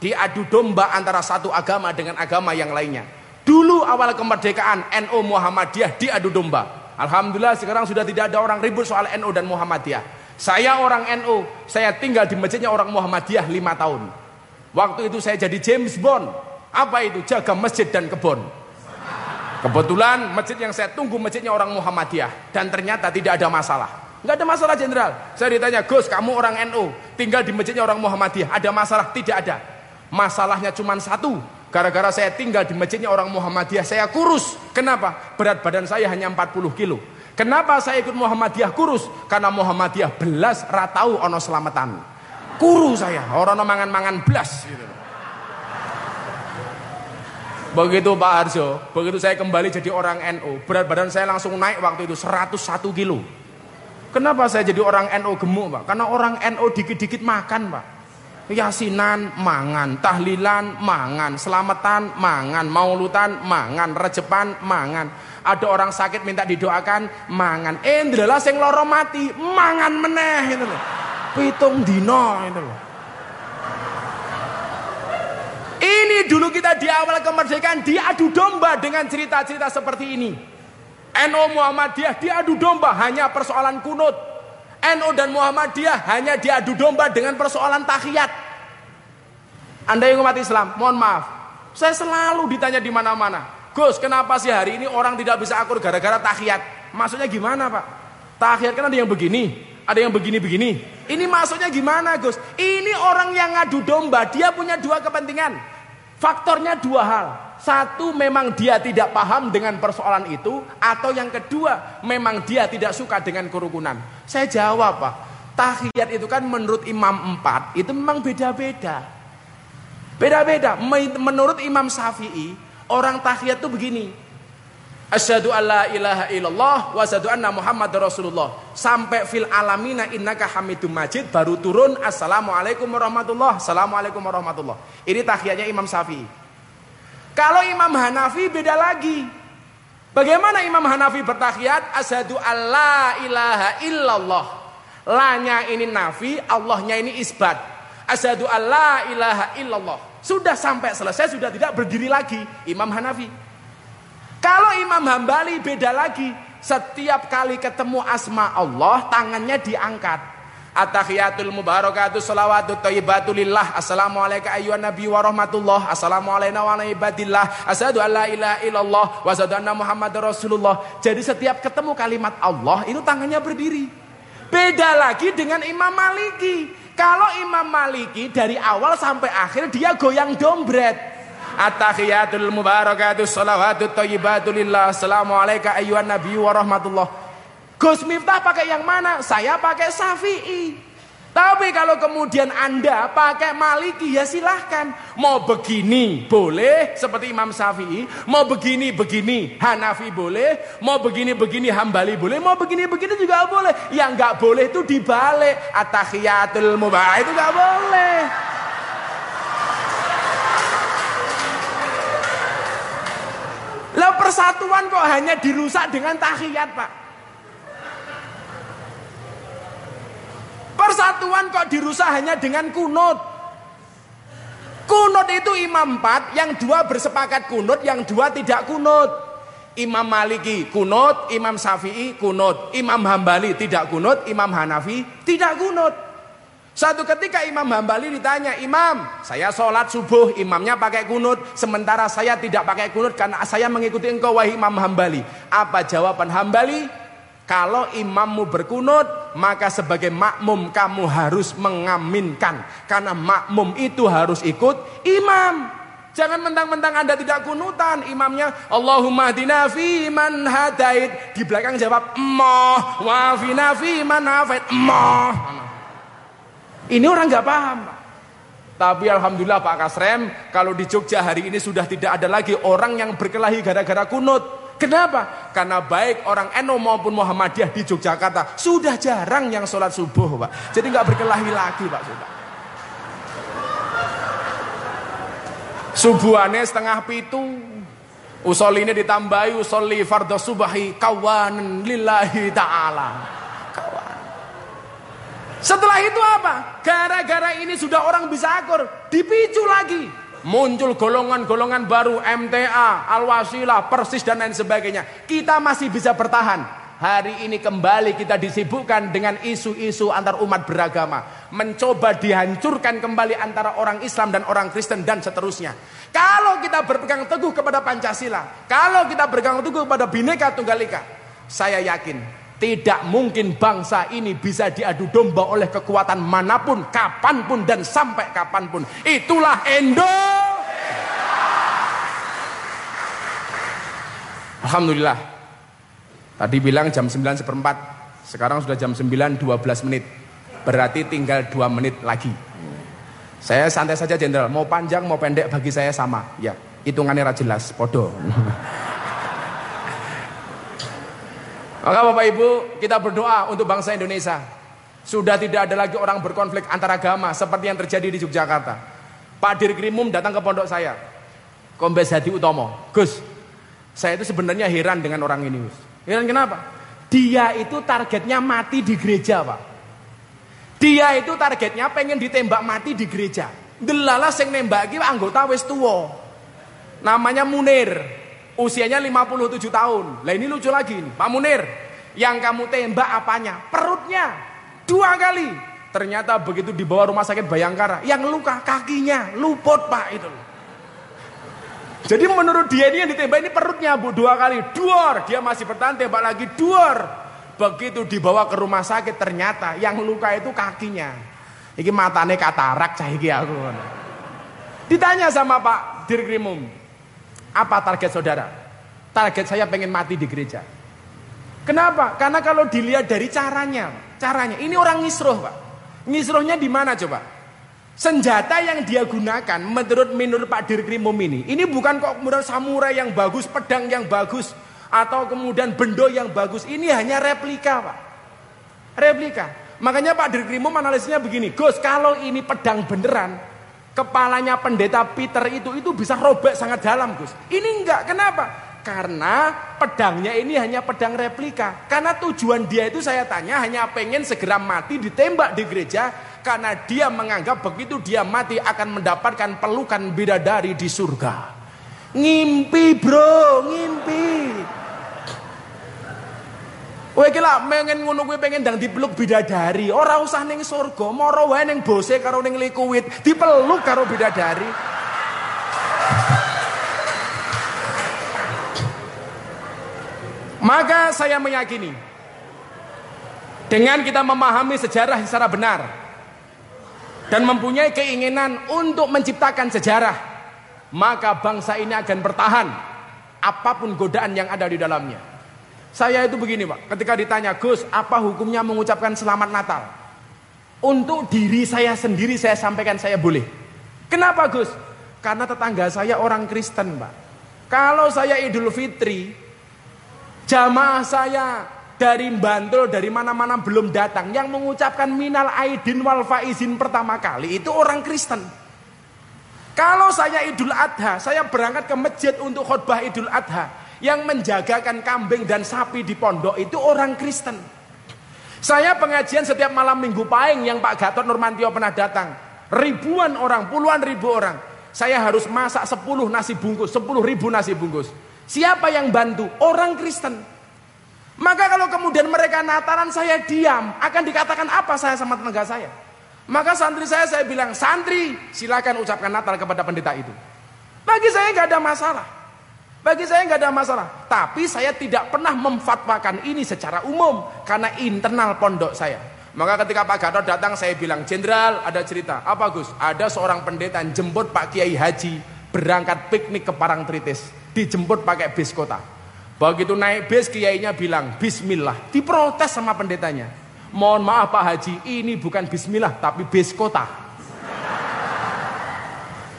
Diadu domba antara satu agama dengan agama yang lainnya. Dulu awal kemerdekaan NU Muhammadiyah diadu domba. Alhamdulillah sekarang sudah tidak ada orang ribut soal NU dan Muhammadiyah. Saya orang NU, saya tinggal di masjidnya orang Muhammadiyah lima tahun. Waktu itu saya jadi James Bond. Apa itu? Jaga masjid dan kebun. Kebetulan masjid yang saya tunggu masjidnya orang Muhammadiyah dan ternyata tidak ada masalah. Enggak ada masalah jenderal. Saya ditanya, Gus kamu orang NU, tinggal di masjidnya orang Muhammadiyah, ada masalah? Tidak ada. Masalahnya cuma satu, Gara-gara saya tinggal di masjidnya orang Muhammadiyah, saya kurus. Kenapa? Berat badan saya hanya 40 kilo. Kenapa saya ikut Muhammadiyah kurus? Karena Muhammadiyah belas ratau ono selamatan. Kuru saya, orang mangan-mangan belas gitu. Begitu Pak Harjo, begitu saya kembali jadi orang NU, berat badan saya langsung naik waktu itu 101 kilo. Kenapa saya jadi orang NU gemuk Pak? Karena orang NU dikit-dikit makan Pak. Yasinan mangan, tahlilan mangan, selamatan mangan, maulutan mangan, rejepan mangan. Ada orang sakit minta didoakan mangan. Eh ndelala sing lara mati, mangan meneh itu loh. Pitung dino itu loh. Ini dulu kita di awal kemerdekaan diadu domba dengan cerita-cerita seperti ini. NU Muhammadiyah diadu domba hanya persoalan kunut. NU dan Muhammadiyah hanya diadu domba dengan persoalan tahiyat. Anda yang umat Islam, mohon maaf. Saya selalu ditanya di mana-mana. Gus, kenapa sih hari ini orang tidak bisa akur gara-gara tahiyat? Maksudnya gimana Pak? Tahiyat kan ada yang begini, ada yang begini-begini. Ini maksudnya gimana Gus? Ini orang yang ngadu domba, dia punya dua kepentingan. Faktornya dua hal. Satu memang dia tidak paham dengan persoalan itu Atau yang kedua memang dia tidak suka dengan kerukunan Saya jawab Pak Tahiyat itu kan menurut imam empat Itu memang beda-beda Beda-beda Menurut Imam Syafi'i Orang tahiyat tuh begini. Asyhadu alla ilaha illallah wa anna Muhammad Rasulullah. Sampai fil alamina innaka hamidum majid baru turun assalamualaikum warahmatullah. Assalamualaikum warahmatullah. Ini tahiyatnya Imam Syafi'i. Kalau Imam Hanafi beda lagi. Bagaimana Imam Hanafi bertahiyat? Asyhadu alla ilaha illallah. Lanya ini nafi, Allahnya ini isbat. Asyhadu alla ilaha illallah. Sudah sampai selesai sudah tidak berdiri lagi Imam Hanafi. Kalau Imam Hambali beda lagi. Setiap kali ketemu asma Allah, tangannya diangkat. Atahiyatul mubarakatuh salawatu thayyibatu lillah. Assalamualaikum ayyuhan nabi wa rahmatullah. Assalamualaikum wa ibadillah. Asyhadu an la ilaha illallah wa asyhadu anna Muhammadar Rasulullah. Jadi setiap ketemu kalimat Allah itu tangannya berdiri. Beda lagi dengan Imam Maliki. Kalau Imam Maliki dari awal sampai akhir dia goyang dombret. At-tahiyatul mubarakatuh salawatut thayyibatu lillah. Assalamualaikum ayyuhan nabi wa rahmatullah. Gus Miftah pakai yang mana? Saya pakai Syafi'i. Tapi kalau kemudian Anda pakai Maliki ya silahkan. Mau begini boleh seperti Imam Syafi'i. Mau begini begini Hanafi boleh. Mau begini begini Hambali boleh. Mau begini begini juga boleh. Yang nggak boleh itu dibalik. At-tahiyatul mubarak itu nggak boleh. Lah persatuan kok hanya dirusak dengan tahiyat, Pak. Persatuan kok dirusak hanya dengan kunut. Kunut itu imam empat, yang dua bersepakat kunut, yang dua tidak kunut. Imam Maliki kunut, Imam Syafi'i kunut, Imam Hambali tidak kunut, Imam Hanafi tidak kunut. Satu ketika Imam Hambali ditanya, Imam, saya sholat subuh, imamnya pakai kunut, sementara saya tidak pakai kunut karena saya mengikuti engkau wahai Imam Hambali. Apa jawaban Hambali? Kalau imammu berkunut, maka sebagai makmum kamu harus mengaminkan. Karena makmum itu harus ikut imam. Jangan mentang-mentang Anda tidak kunutan, imamnya Allahumma dina fi man hadait. Di belakang jawab, "Emoh, wa fi man hafait." Emoh. Ini orang nggak paham. Tapi alhamdulillah Pak Kasrem, kalau di Jogja hari ini sudah tidak ada lagi orang yang berkelahi gara-gara kunut. Kenapa? Karena baik orang Eno maupun Muhammadiyah di Yogyakarta sudah jarang yang sholat subuh, Pak. Jadi nggak berkelahi lagi, Pak. Sudah. Subuhannya setengah pitu. Usol ini ditambahi usoli fardhu subahi kawan lillahi ta'ala. Setelah itu apa? Gara-gara ini sudah orang bisa akur, dipicu lagi. Muncul golongan-golongan baru MTA, Al-Wasilah, Persis dan lain sebagainya. Kita masih bisa bertahan. Hari ini kembali kita disibukkan dengan isu-isu antar umat beragama. Mencoba dihancurkan kembali antara orang Islam dan orang Kristen dan seterusnya. Kalau kita berpegang teguh kepada Pancasila. Kalau kita berpegang teguh kepada Bhinneka Tunggal Ika. Saya yakin tidak mungkin bangsa ini bisa diadu domba oleh kekuatan mana pun, kapan pun dan sampai kapan pun. Itulah Endo. Alhamdulillah. Tadi bilang jam 9 seperempat. Sekarang sudah jam 9 12 menit. Berarti tinggal 2 menit lagi. Saya santai saja jenderal. Mau panjang mau pendek bagi saya sama. Ya, hitungannya jelas. Podo. Maka Bapak Ibu kita berdoa untuk bangsa Indonesia. Sudah tidak ada lagi orang berkonflik antar agama seperti yang terjadi di Yogyakarta. Pak Dirkrimum datang ke pondok saya. Kombes Hadi Utomo. Gus, saya itu sebenarnya heran dengan orang ini. Gus. Heran kenapa? Dia itu targetnya mati di gereja Pak. Dia itu targetnya pengen ditembak mati di gereja. Delala sing nembak anggota wis. Namanya Munir. Usianya 57 tahun. Lah ini lucu lagi nih. Pak Munir, yang kamu tembak apanya? Perutnya. Dua kali. Ternyata begitu dibawa rumah sakit Bayangkara, yang luka kakinya, luput Pak itu. Jadi menurut dia ini yang ditembak ini perutnya Bu dua kali, duor. Dia masih bertahan tembak lagi duor. Begitu dibawa ke rumah sakit ternyata yang luka itu kakinya. Iki matane katarak cah iki aku. Ditanya sama Pak Dirkrimum, apa target saudara? Target saya pengen mati di gereja. Kenapa? Karena kalau dilihat dari caranya, caranya ini orang ngisroh, Pak. Ngisrohnya di mana coba? Senjata yang dia gunakan menurut menurut Pak Dirkrimum ini, ini bukan kok kemudian samurai yang bagus, pedang yang bagus, atau kemudian bendo yang bagus. Ini hanya replika, Pak. Replika. Makanya Pak Dirkrimum analisisnya begini, Gus, kalau ini pedang beneran, kepalanya pendeta Peter itu itu bisa robek sangat dalam, Gus. Ini enggak, kenapa? Karena pedangnya ini hanya pedang replika. Karena tujuan dia itu saya tanya hanya pengen segera mati ditembak di gereja karena dia menganggap begitu dia mati akan mendapatkan pelukan bidadari di surga. Ngimpi bro, ngimpi. Kowe iki lak pengen ngono kowe pengen ndang dipeluk bidadari, ora usah ning surga, mara wae ning bose karo ning likuwit, dipeluk karo bidadari. Maka saya meyakini dengan kita memahami sejarah secara benar, dan mempunyai keinginan untuk menciptakan sejarah, maka bangsa ini akan bertahan apa pun godaan yang ada di dalamnya. Saya itu begini Pak, ketika ditanya Gus, apa hukumnya mengucapkan selamat Natal? Untuk diri saya sendiri saya sampaikan saya boleh. Kenapa Gus? Karena tetangga saya orang Kristen Pak. Kalau saya Idul Fitri, jamaah saya dari Bantul dari mana-mana belum datang yang mengucapkan minal aidin wal faizin pertama kali itu orang Kristen. Kalau saya Idul Adha, saya berangkat ke masjid untuk khutbah Idul Adha yang menjagakan kambing dan sapi di pondok itu orang Kristen. Saya pengajian setiap malam Minggu Pahing yang Pak Gatot Nurmantio pernah datang. Ribuan orang, puluhan ribu orang. Saya harus masak 10 nasi bungkus, 10 ribu nasi bungkus. Siapa yang bantu? Orang Kristen. Maka kalau kemudian mereka Natalan saya diam, akan dikatakan apa saya sama tenaga saya? Maka santri saya saya bilang, santri silakan ucapkan Natal kepada pendeta itu. Bagi saya nggak ada masalah. Bagi saya nggak ada masalah. Tapi saya tidak pernah memfatwakan ini secara umum karena internal pondok saya. Maka ketika Pak Gatot datang saya bilang, Jenderal ada cerita. Apa Gus? Ada seorang pendeta jemput Pak Kiai Haji berangkat piknik ke Parangtritis. Dijemput pakai bis kota. Begitu naik bis kiainya bilang bismillah. Diprotes sama pendetanya. Mohon maaf Pak Haji, ini bukan bismillah tapi bis kota.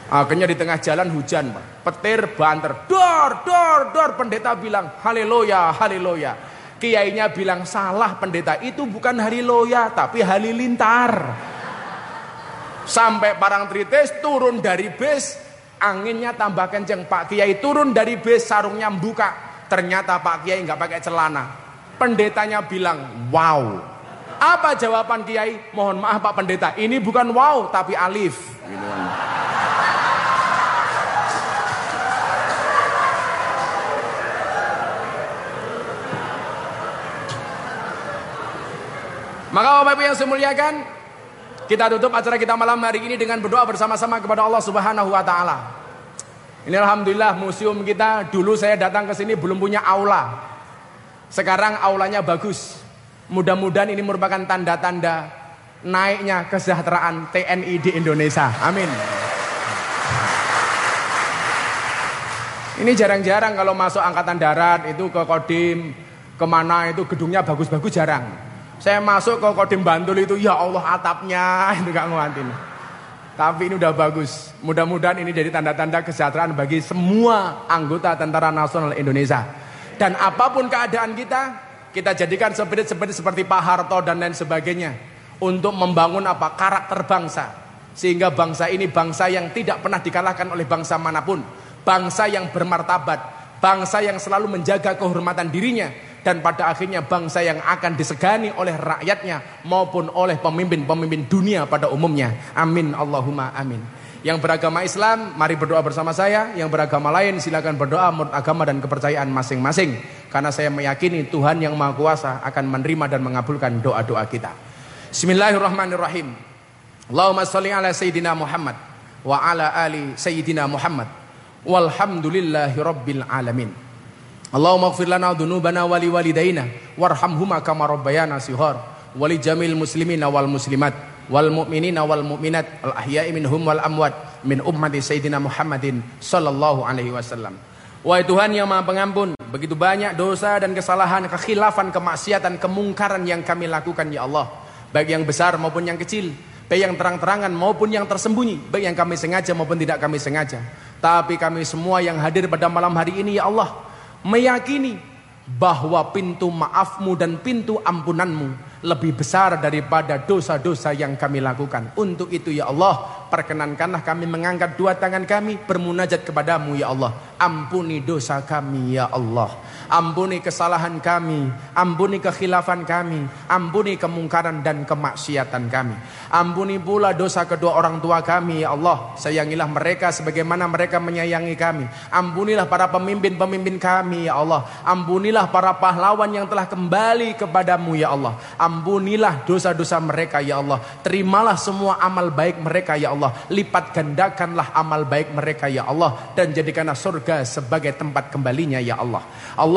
Akhirnya di tengah jalan hujan, Pak. Petir banter. Dor, dor, dor. Pendeta bilang, haleluya, haleluya. Kiainya bilang, salah pendeta. Itu bukan hari loya, tapi halilintar. Sampai Parangtritis turun dari bis, anginnya tambah kenceng. Pak Kiai turun dari bis, sarungnya buka. Ternyata Pak Kiai nggak pakai celana. Pendetanya bilang, wow. Apa jawaban Kiai? Mohon maaf Pak Pendeta, ini bukan wow tapi alif. Gitu Maka Bapak Ibu yang saya muliakan, kita tutup acara kita malam hari ini dengan berdoa bersama-sama kepada Allah Subhanahu wa taala. Ini alhamdulillah museum kita dulu saya datang ke sini belum punya aula. Sekarang aulanya bagus. Mudah-mudahan ini merupakan tanda-tanda naiknya kesejahteraan TNI di Indonesia. Amin. Ini jarang-jarang kalau masuk angkatan darat itu ke Kodim, ke mana itu gedungnya bagus-bagus jarang. Saya masuk ke Kodim Bantul itu ya Allah atapnya itu gak nguatin. Tapi ini udah bagus. Mudah-mudahan ini jadi tanda-tanda kesejahteraan bagi semua anggota Tentara Nasional Indonesia. Dan apa pun keadaan kita, kita jadikan seperti seperti seperti Pak Harto dan lain sebagainya untuk membangun apa karakter bangsa. Sehingga bangsa ini bangsa yang tidak pernah dikalahkan oleh bangsa mana pun. Bangsa yang bermartabat, bangsa yang selalu menjaga kehormatan dirinya dan pada akhirnya bangsa yang akan disegani oleh rakyatnya maupun oleh pemimpin-pemimpin dunia pada umumnya. Amin Allahumma amin. Yang beragama Islam, mari berdoa bersama saya. Yang beragama lain, silakan berdoa menurut agama dan kepercayaan masing-masing. Karena saya meyakini Tuhan yang Maha Kuasa akan menerima dan mengabulkan doa-doa kita. Bismillahirrahmanirrahim. Allahumma salli ala Sayyidina Muhammad wa ala ali Sayyidina Muhammad. Walhamdulillahi Rabbil Alamin. Allahumma gfir lana dhunubana wali walidayna warhamhuma kama rabbayana sihar wali jamil muslimina wal muslimat wal mu'minina wal mu'minat al ahya'i minhum wal amwat min ummati sayyidina Muhammadin sallallahu alaihi wasallam. Wahai Tuhan yang Maha Pengampun, begitu banyak dosa dan kesalahan, kekhilafan, kemaksiatan, kemungkaran yang kami lakukan ya Allah, baik yang besar maupun yang kecil. baik yang terang-terangan maupun yang tersembunyi, baik yang kami sengaja maupun tidak kami sengaja. Tapi kami semua yang hadir pada malam hari ini ya Allah, meyakini bahwa pintu maafmu dan pintu ampunanmu lebih besar daripada dosa-dosa yang kami lakukan. Untuk itu ya Allah, perkenankanlah kami mengangkat dua tangan kami bermunajat kepadamu ya Allah. Ampuni dosa kami ya Allah. Ampuni kesalahan kami, ampuni kekhilafan kami, ampuni kemungkaran dan kemaksiatan kami. Ampuni pula dosa kedua orang tua kami ya Allah. Sayangilah mereka sebagaimana mereka menyayangi kami. Ampunilah para pemimpin-pemimpin kami ya Allah. Ampunilah para pahlawan yang telah kembali kepadamu ya Allah. Ampunilah dosa-dosa mereka ya Allah. Terimalah semua amal baik mereka ya Allah. Lipat gandakanlah amal baik mereka ya Allah dan jadikanlah surga sebagai tempat kembalinya ya Allah.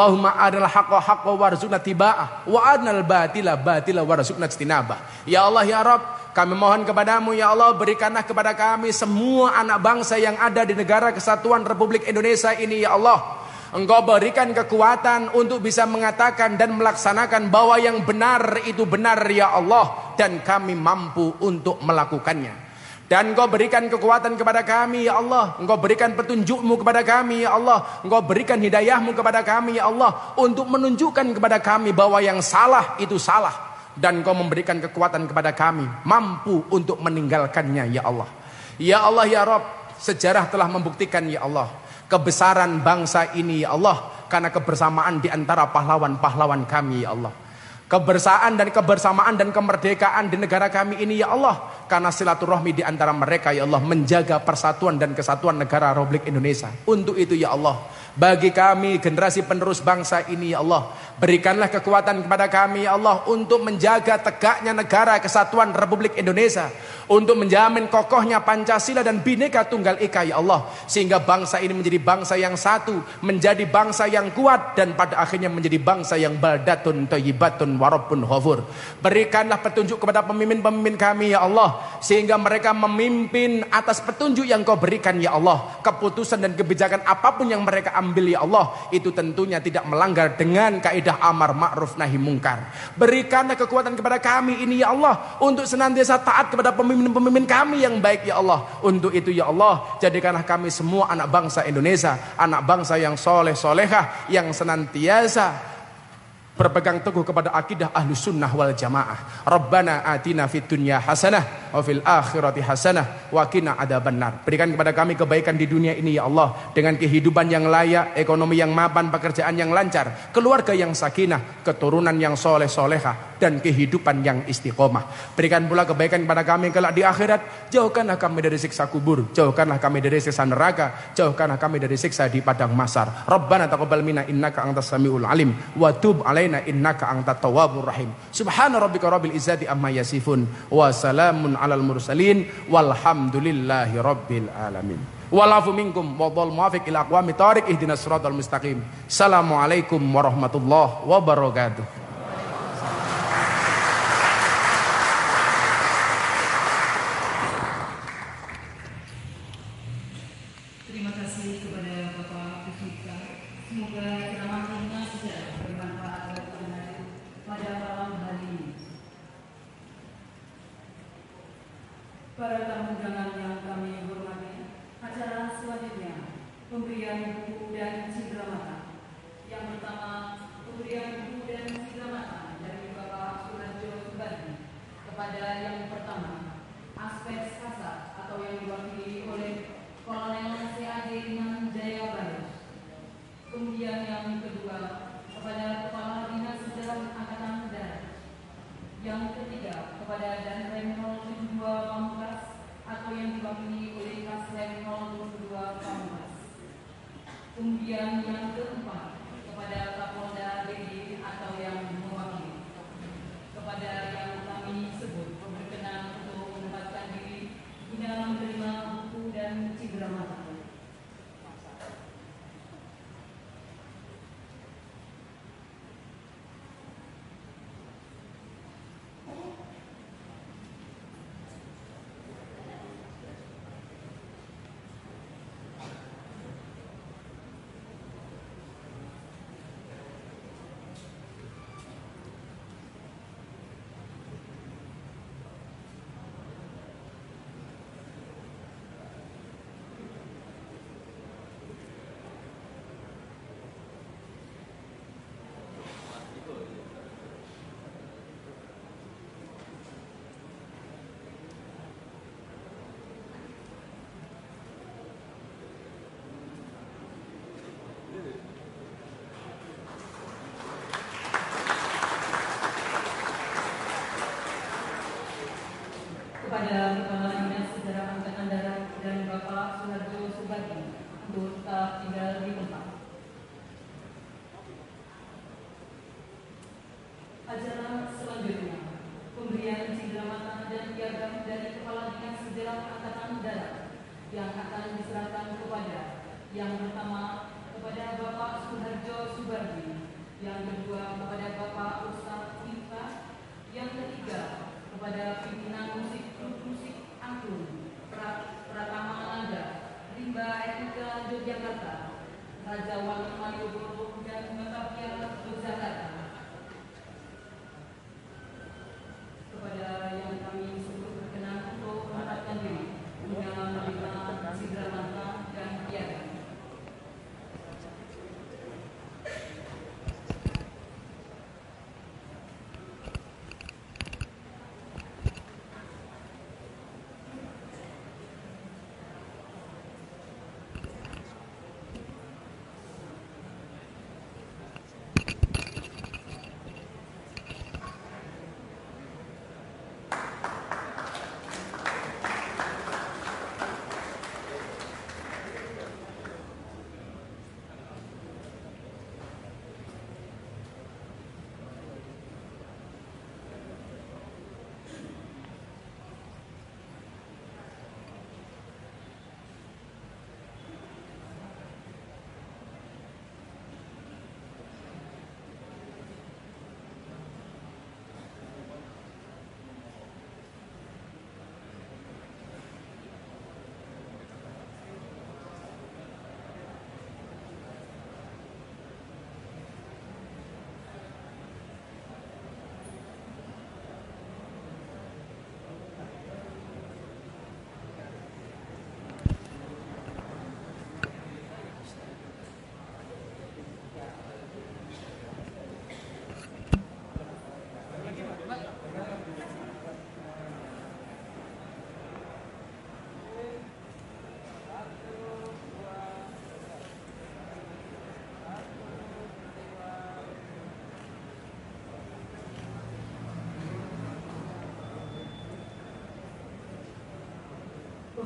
Allahumma adal haqqa haqqa warzuqna tiba'ah wa adnal batila batila warzuqna istinabah. Ya Allah ya Rabb, kami mohon kepadamu ya Allah berikanlah kepada kami semua anak bangsa yang ada di negara kesatuan Republik Indonesia ini ya Allah. Engkau berikan kekuatan untuk bisa mengatakan dan melaksanakan bahwa yang benar itu benar ya Allah dan kami mampu untuk melakukannya. Dan engkau berikan kekuatan kepada kami ya Allah. Engkau berikan petunjukmu kepada kami ya Allah. Engkau berikan hidayahmu kepada kami ya Allah. Untuk menunjukkan kepada kami bahwa yang salah itu salah. Dan engkau memberikan kekuatan kepada kami. Mampu untuk meninggalkannya ya Allah. Ya Allah ya Rob. Sejarah telah membuktikan ya Allah kebesaran bangsa ini ya Allah karena kebersamaan di antara pahlawan-pahlawan kami ya Allah. Kebersamaan dan kebersamaan dan kemerdekaan di negara kami ini ya Allah karena silaturahmi di antara mereka ya Allah menjaga persatuan dan kesatuan negara Republik Indonesia. Untuk itu ya Allah, bagi kami generasi penerus bangsa ini ya Allah, berikanlah kekuatan kepada kami ya Allah untuk menjaga tegaknya negara kesatuan Republik Indonesia untuk menjamin kokohnya Pancasila dan Bhinneka Tunggal Ika ya Allah sehingga bangsa ini menjadi bangsa yang satu menjadi bangsa yang kuat dan pada akhirnya menjadi bangsa yang baldatun thayyibatun warabbun ghafur. Berikanlah petunjuk kepada pemimpin-pemimpin kami ya Allah sehingga mereka memimpin atas petunjuk yang kau berikan ya Allah. Keputusan dan kebijakan apa pun yang mereka ambil ya Allah itu tentunya tidak melanggar dengan kaidah amar ma'ruf nahi mungkar berikanlah kekuatan kepada kami ini ya Allah untuk senantiasa taat kepada pemimpin pemimpin-pemimpin kami yang baik ya Allah. Untuk itu ya Allah, jadikanlah kami semua anak bangsa Indonesia, anak bangsa yang soleh solehah, yang senantiasa berpegang teguh kepada akidah ahlu sunnah wal jamaah. Rabbana atina fid dunya hasanah wa fil akhirati hasanah wa qina adzabannar. Berikan kepada kami kebaikan di dunia ini ya Allah dengan kehidupan yang layak, ekonomi yang mapan, pekerjaan yang lancar, keluarga yang sakinah, keturunan yang soleh soleha dan kehidupan yang istiqomah. Berikan pula kebaikan kepada kami kelak di akhirat. Jauhkanlah kami dari siksa kubur, jauhkanlah kami dari siksa neraka, jauhkanlah kami dari siksa di padang masar. Rabbana taqabbal minna innaka antas samiul alim wa tub alaina innaka antat tawwabur rahim. Subhana rabbika rabbil izzati amma yasifun wa salamun alal mursalin walhamdulillahi rabbil alamin. Walafu minkum wa dhal muwafiq ila aqwami tariq ihdinas siratal mustaqim. Assalamualaikum warahmatullahi wabarakatuh. kemudian yang ke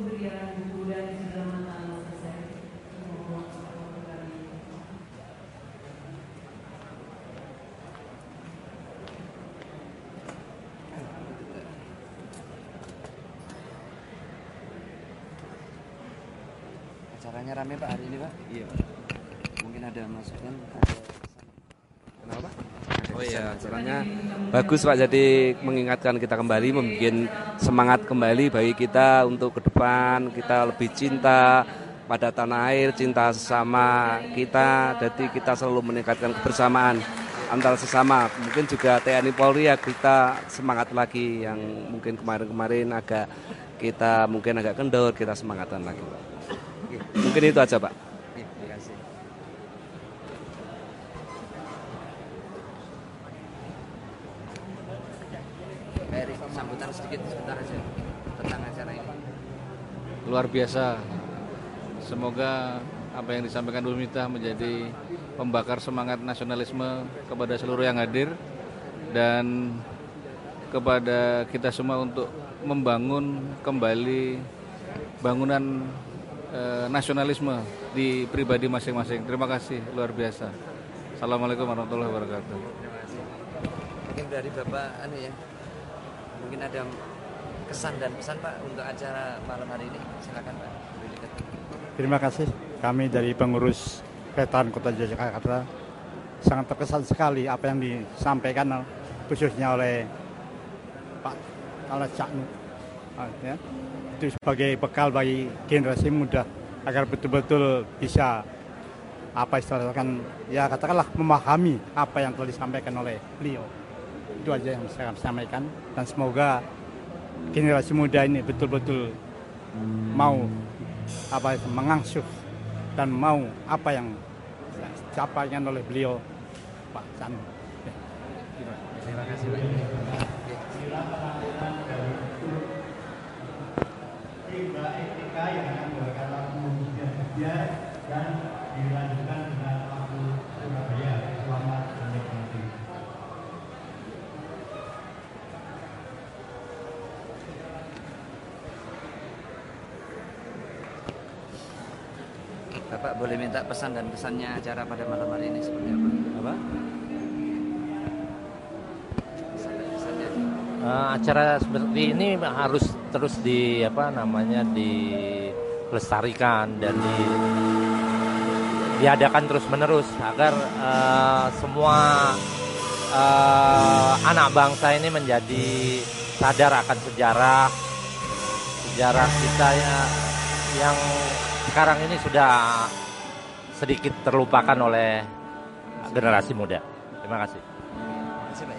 pemberian buku dan sidramata selesai. Mohon kembali. Acaranya rame Pak hari ini Pak? Iya. Mungkin ada masukan? Kenapa? Oh iya, acaranya bagus Pak. Jadi mengingatkan kita kembali, membuat semangat kembali bagi kita untuk ke depan. Kita lebih cinta pada tanah air, cinta sesama kita. Jadi kita selalu meningkatkan kebersamaan antara sesama. Mungkin juga TNI Polri ya kita semangat lagi yang mungkin kemarin-kemarin agak kita mungkin agak kendor, kita semangatan lagi. Mungkin itu aja Pak. Iya, terima kasih. Heri, sambutan sedikit sebentar aja tentang acara ini. luar biasa. Semoga apa yang disampaikan Bu Mita menjadi pembakar semangat nasionalisme kepada seluruh yang hadir dan kepada kita semua untuk membangun kembali bangunan eh, nasionalisme di pribadi masing-masing. Terima kasih luar biasa. Assalamualaikum warahmatullahi wabarakatuh. Mungkin dari Bapak anu ya. Mungkin ada kesan dan pesan Pak untuk acara malam hari ini. Silakan Pak. Terima kasih. Kami dari pengurus Veteran Kota Yogyakarta sangat terkesan sekali apa yang disampaikan khususnya oleh Pak Kala Caknu. Ah, Ya. Itu sebagai bekal bagi generasi muda agar betul-betul bisa apa istilahkan ya katakanlah memahami apa yang telah disampaikan oleh beliau. Itu aja yang saya sampaikan dan semoga generasi muda ini betul-betul mau apa itu mengangsuh dan mau apa yang dicapai oleh beliau Pak. Ya. Terima kasih Pak. Bapak boleh minta pesan dan kesannya acara pada malam hari ini seperti apa? Apa? Pesan dan kesannya. Eh, acara seperti ini harus terus di apa namanya dilestarikan dan di diadakan terus menerus agar eh, semua eh, anak bangsa ini menjadi sadar akan sejarah sejarah kita ya yang sekarang ini sudah sedikit terlupakan oleh generasi muda. Terima kasih. Terima kasih Pak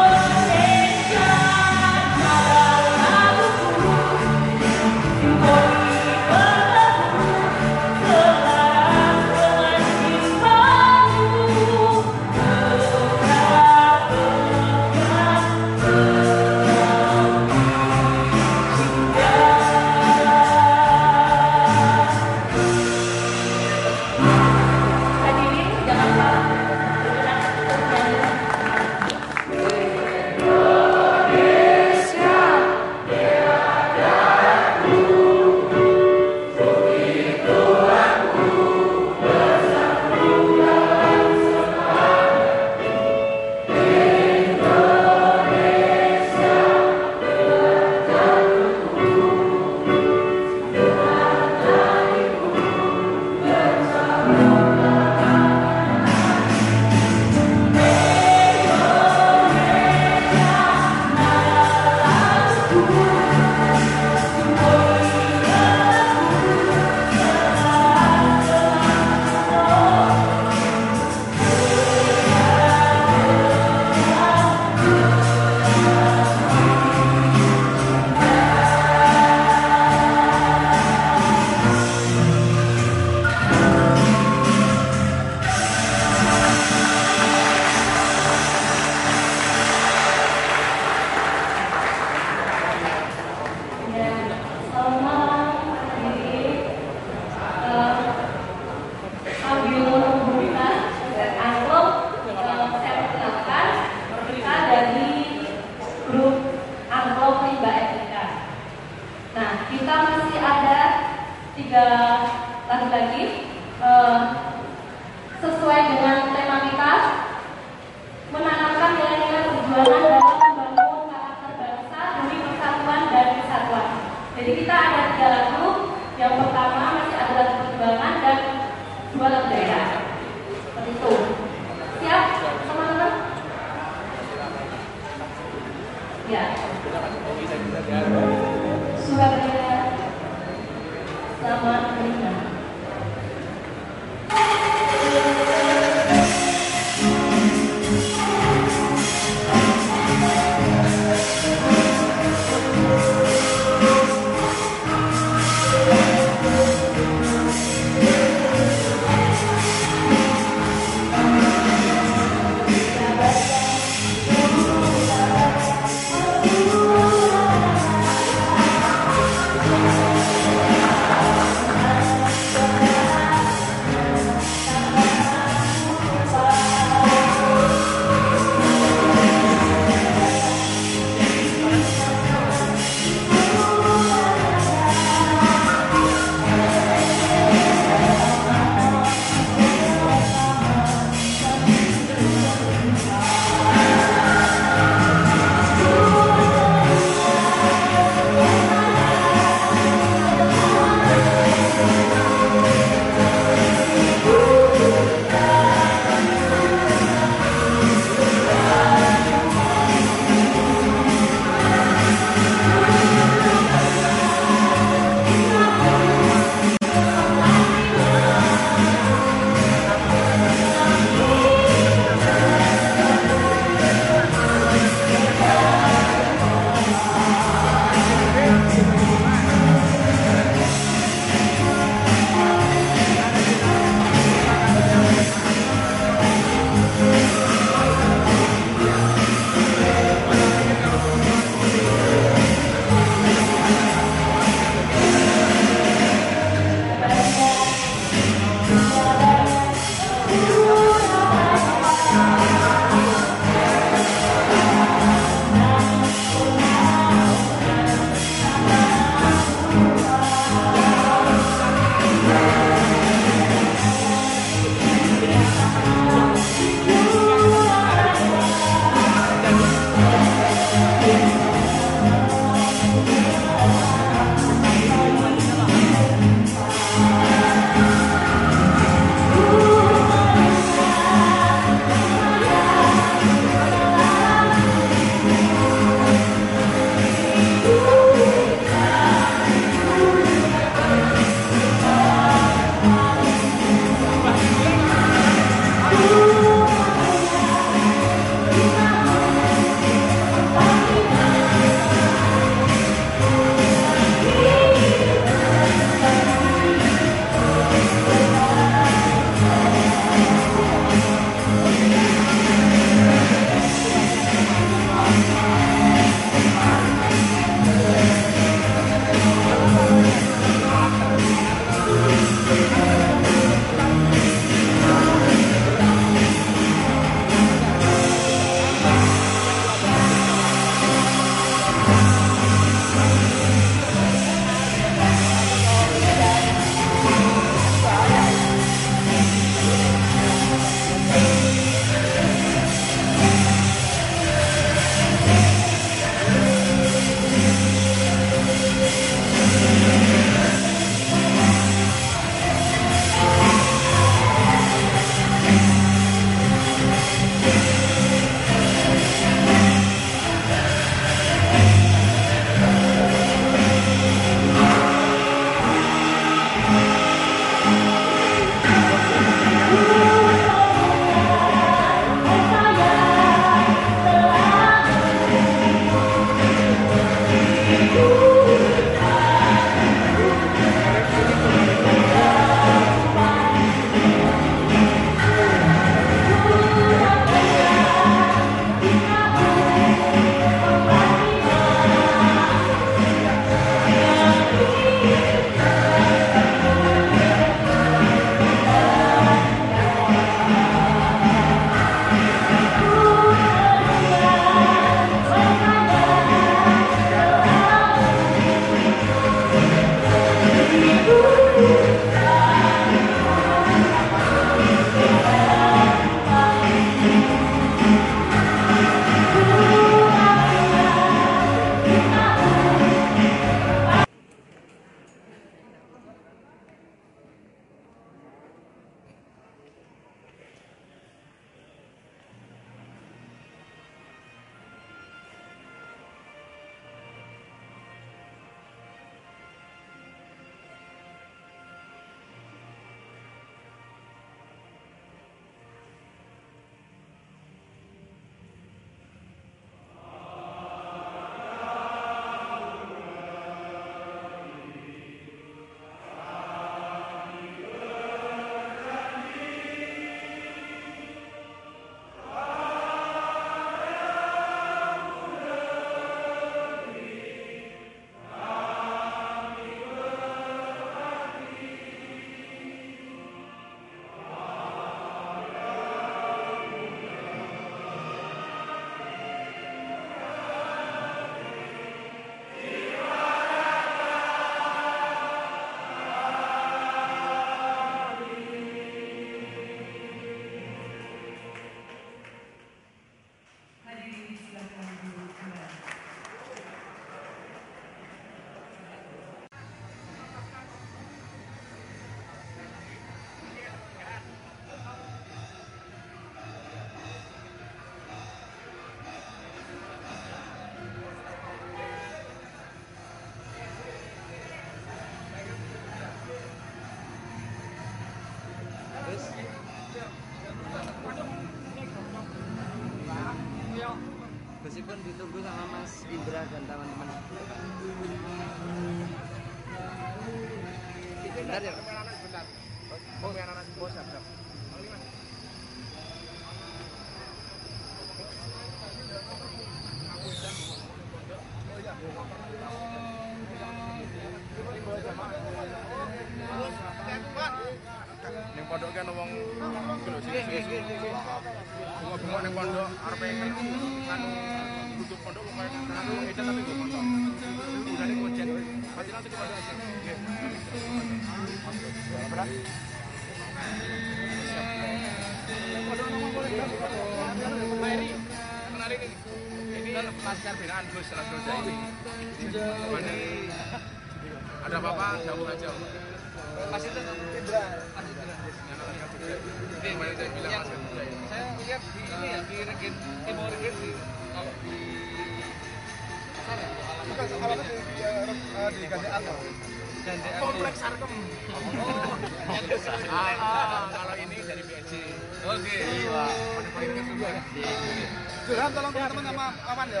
tolong teman-teman sama aman ya.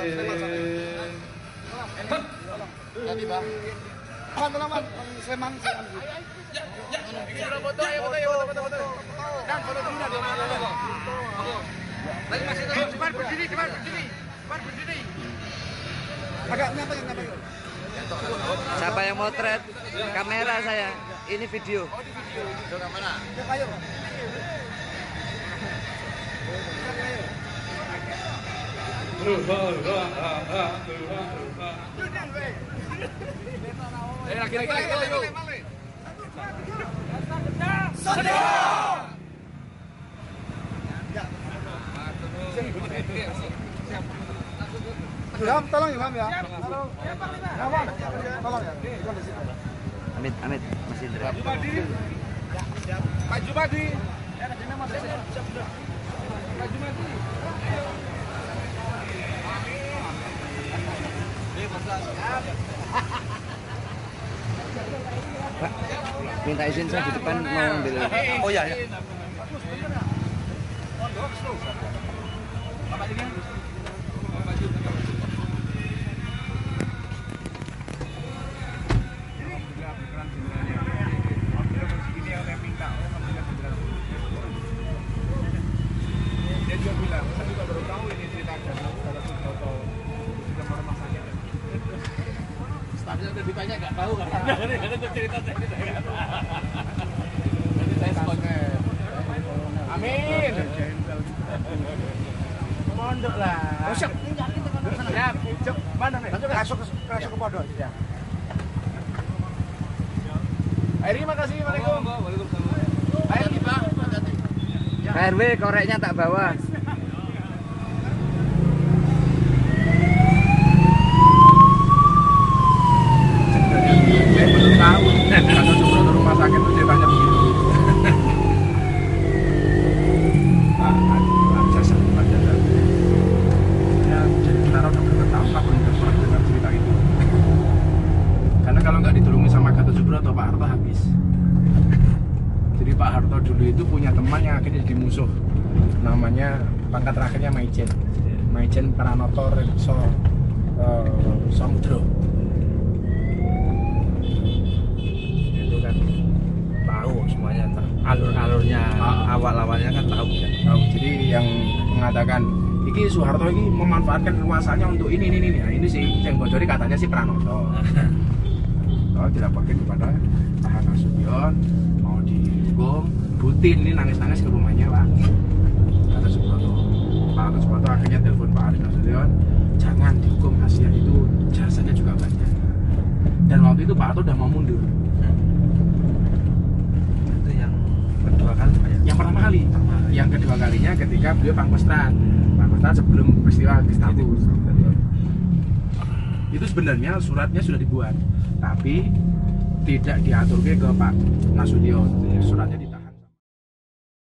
Jadi bang. Aman tolong. Sleman. Foto ya foto ya foto foto foto. Dan foto dulu dan Lagi masih terus. Cepat berdiri, cepat berdiri. Cepat berdiri. Agak nyata. Siapa yang motret? Kamera saya. Ini video. Ya kayu. Eh. Ilham, tolong Ilham ya. Tolong. Ilham, tolong ya. Amit, Amit, Mas Indra. Pak Jumadi. Pak, minta izin saya di depan mau ambil. Oh iya ya. Dia juga bilang, saya juga baru tahu ini cerita Gatot Subroto sudah mau rumah sakit. Staffnya udah ditanya nggak tahu kan? Ada cerita saya nggak tahu. Jadi saya sebagai Amin. Mondok lah. Oh, siap. Siap. Cuk, mana nih? Masuk ke masuk ke pondok ya. Airi makasih. Waalaikumsalam. Airi Pak. Koreknya tak bawa. Saya belum tahu. Kalau Subroto rumah sakit itu ceritanya begitu. Pak, Pak Jasa, Pak Jasa. Ya, jadi Bintaro udah berapa tahun Pak belum pernah dengar cerita itu. Karena kalau nggak ditulungi sama Gatot Subroto, Pak Harto habis. Jadi Pak Harto dulu itu punya teman yang akhirnya jadi musuh. Namanya pangkat terakhirnya Maijen. Maijen Pranoto Rekso eh, Samudro. Itu kan tahu semuanya alur-alurnya awal-awalnya kan tahu kan. Tahu. Jadi yang mengatakan iki Soeharto ini memanfaatkan kekuasaannya untuk ini ini ini. Nah, ini sih yang bocori katanya sih Pranoto. Kalau dilaporkan kepada itu Harto udah mau mundur. Itu yang kedua kali Pak ya? Yang pertama kali, yang kedua kalinya ketika beliau Pangkostrat. Pangkostrat sebelum peristiwa Gestapo. Itu sebenarnya suratnya sudah dibuat, tapi tidak diatur ke Pak Nasution. Suratnya dibuat.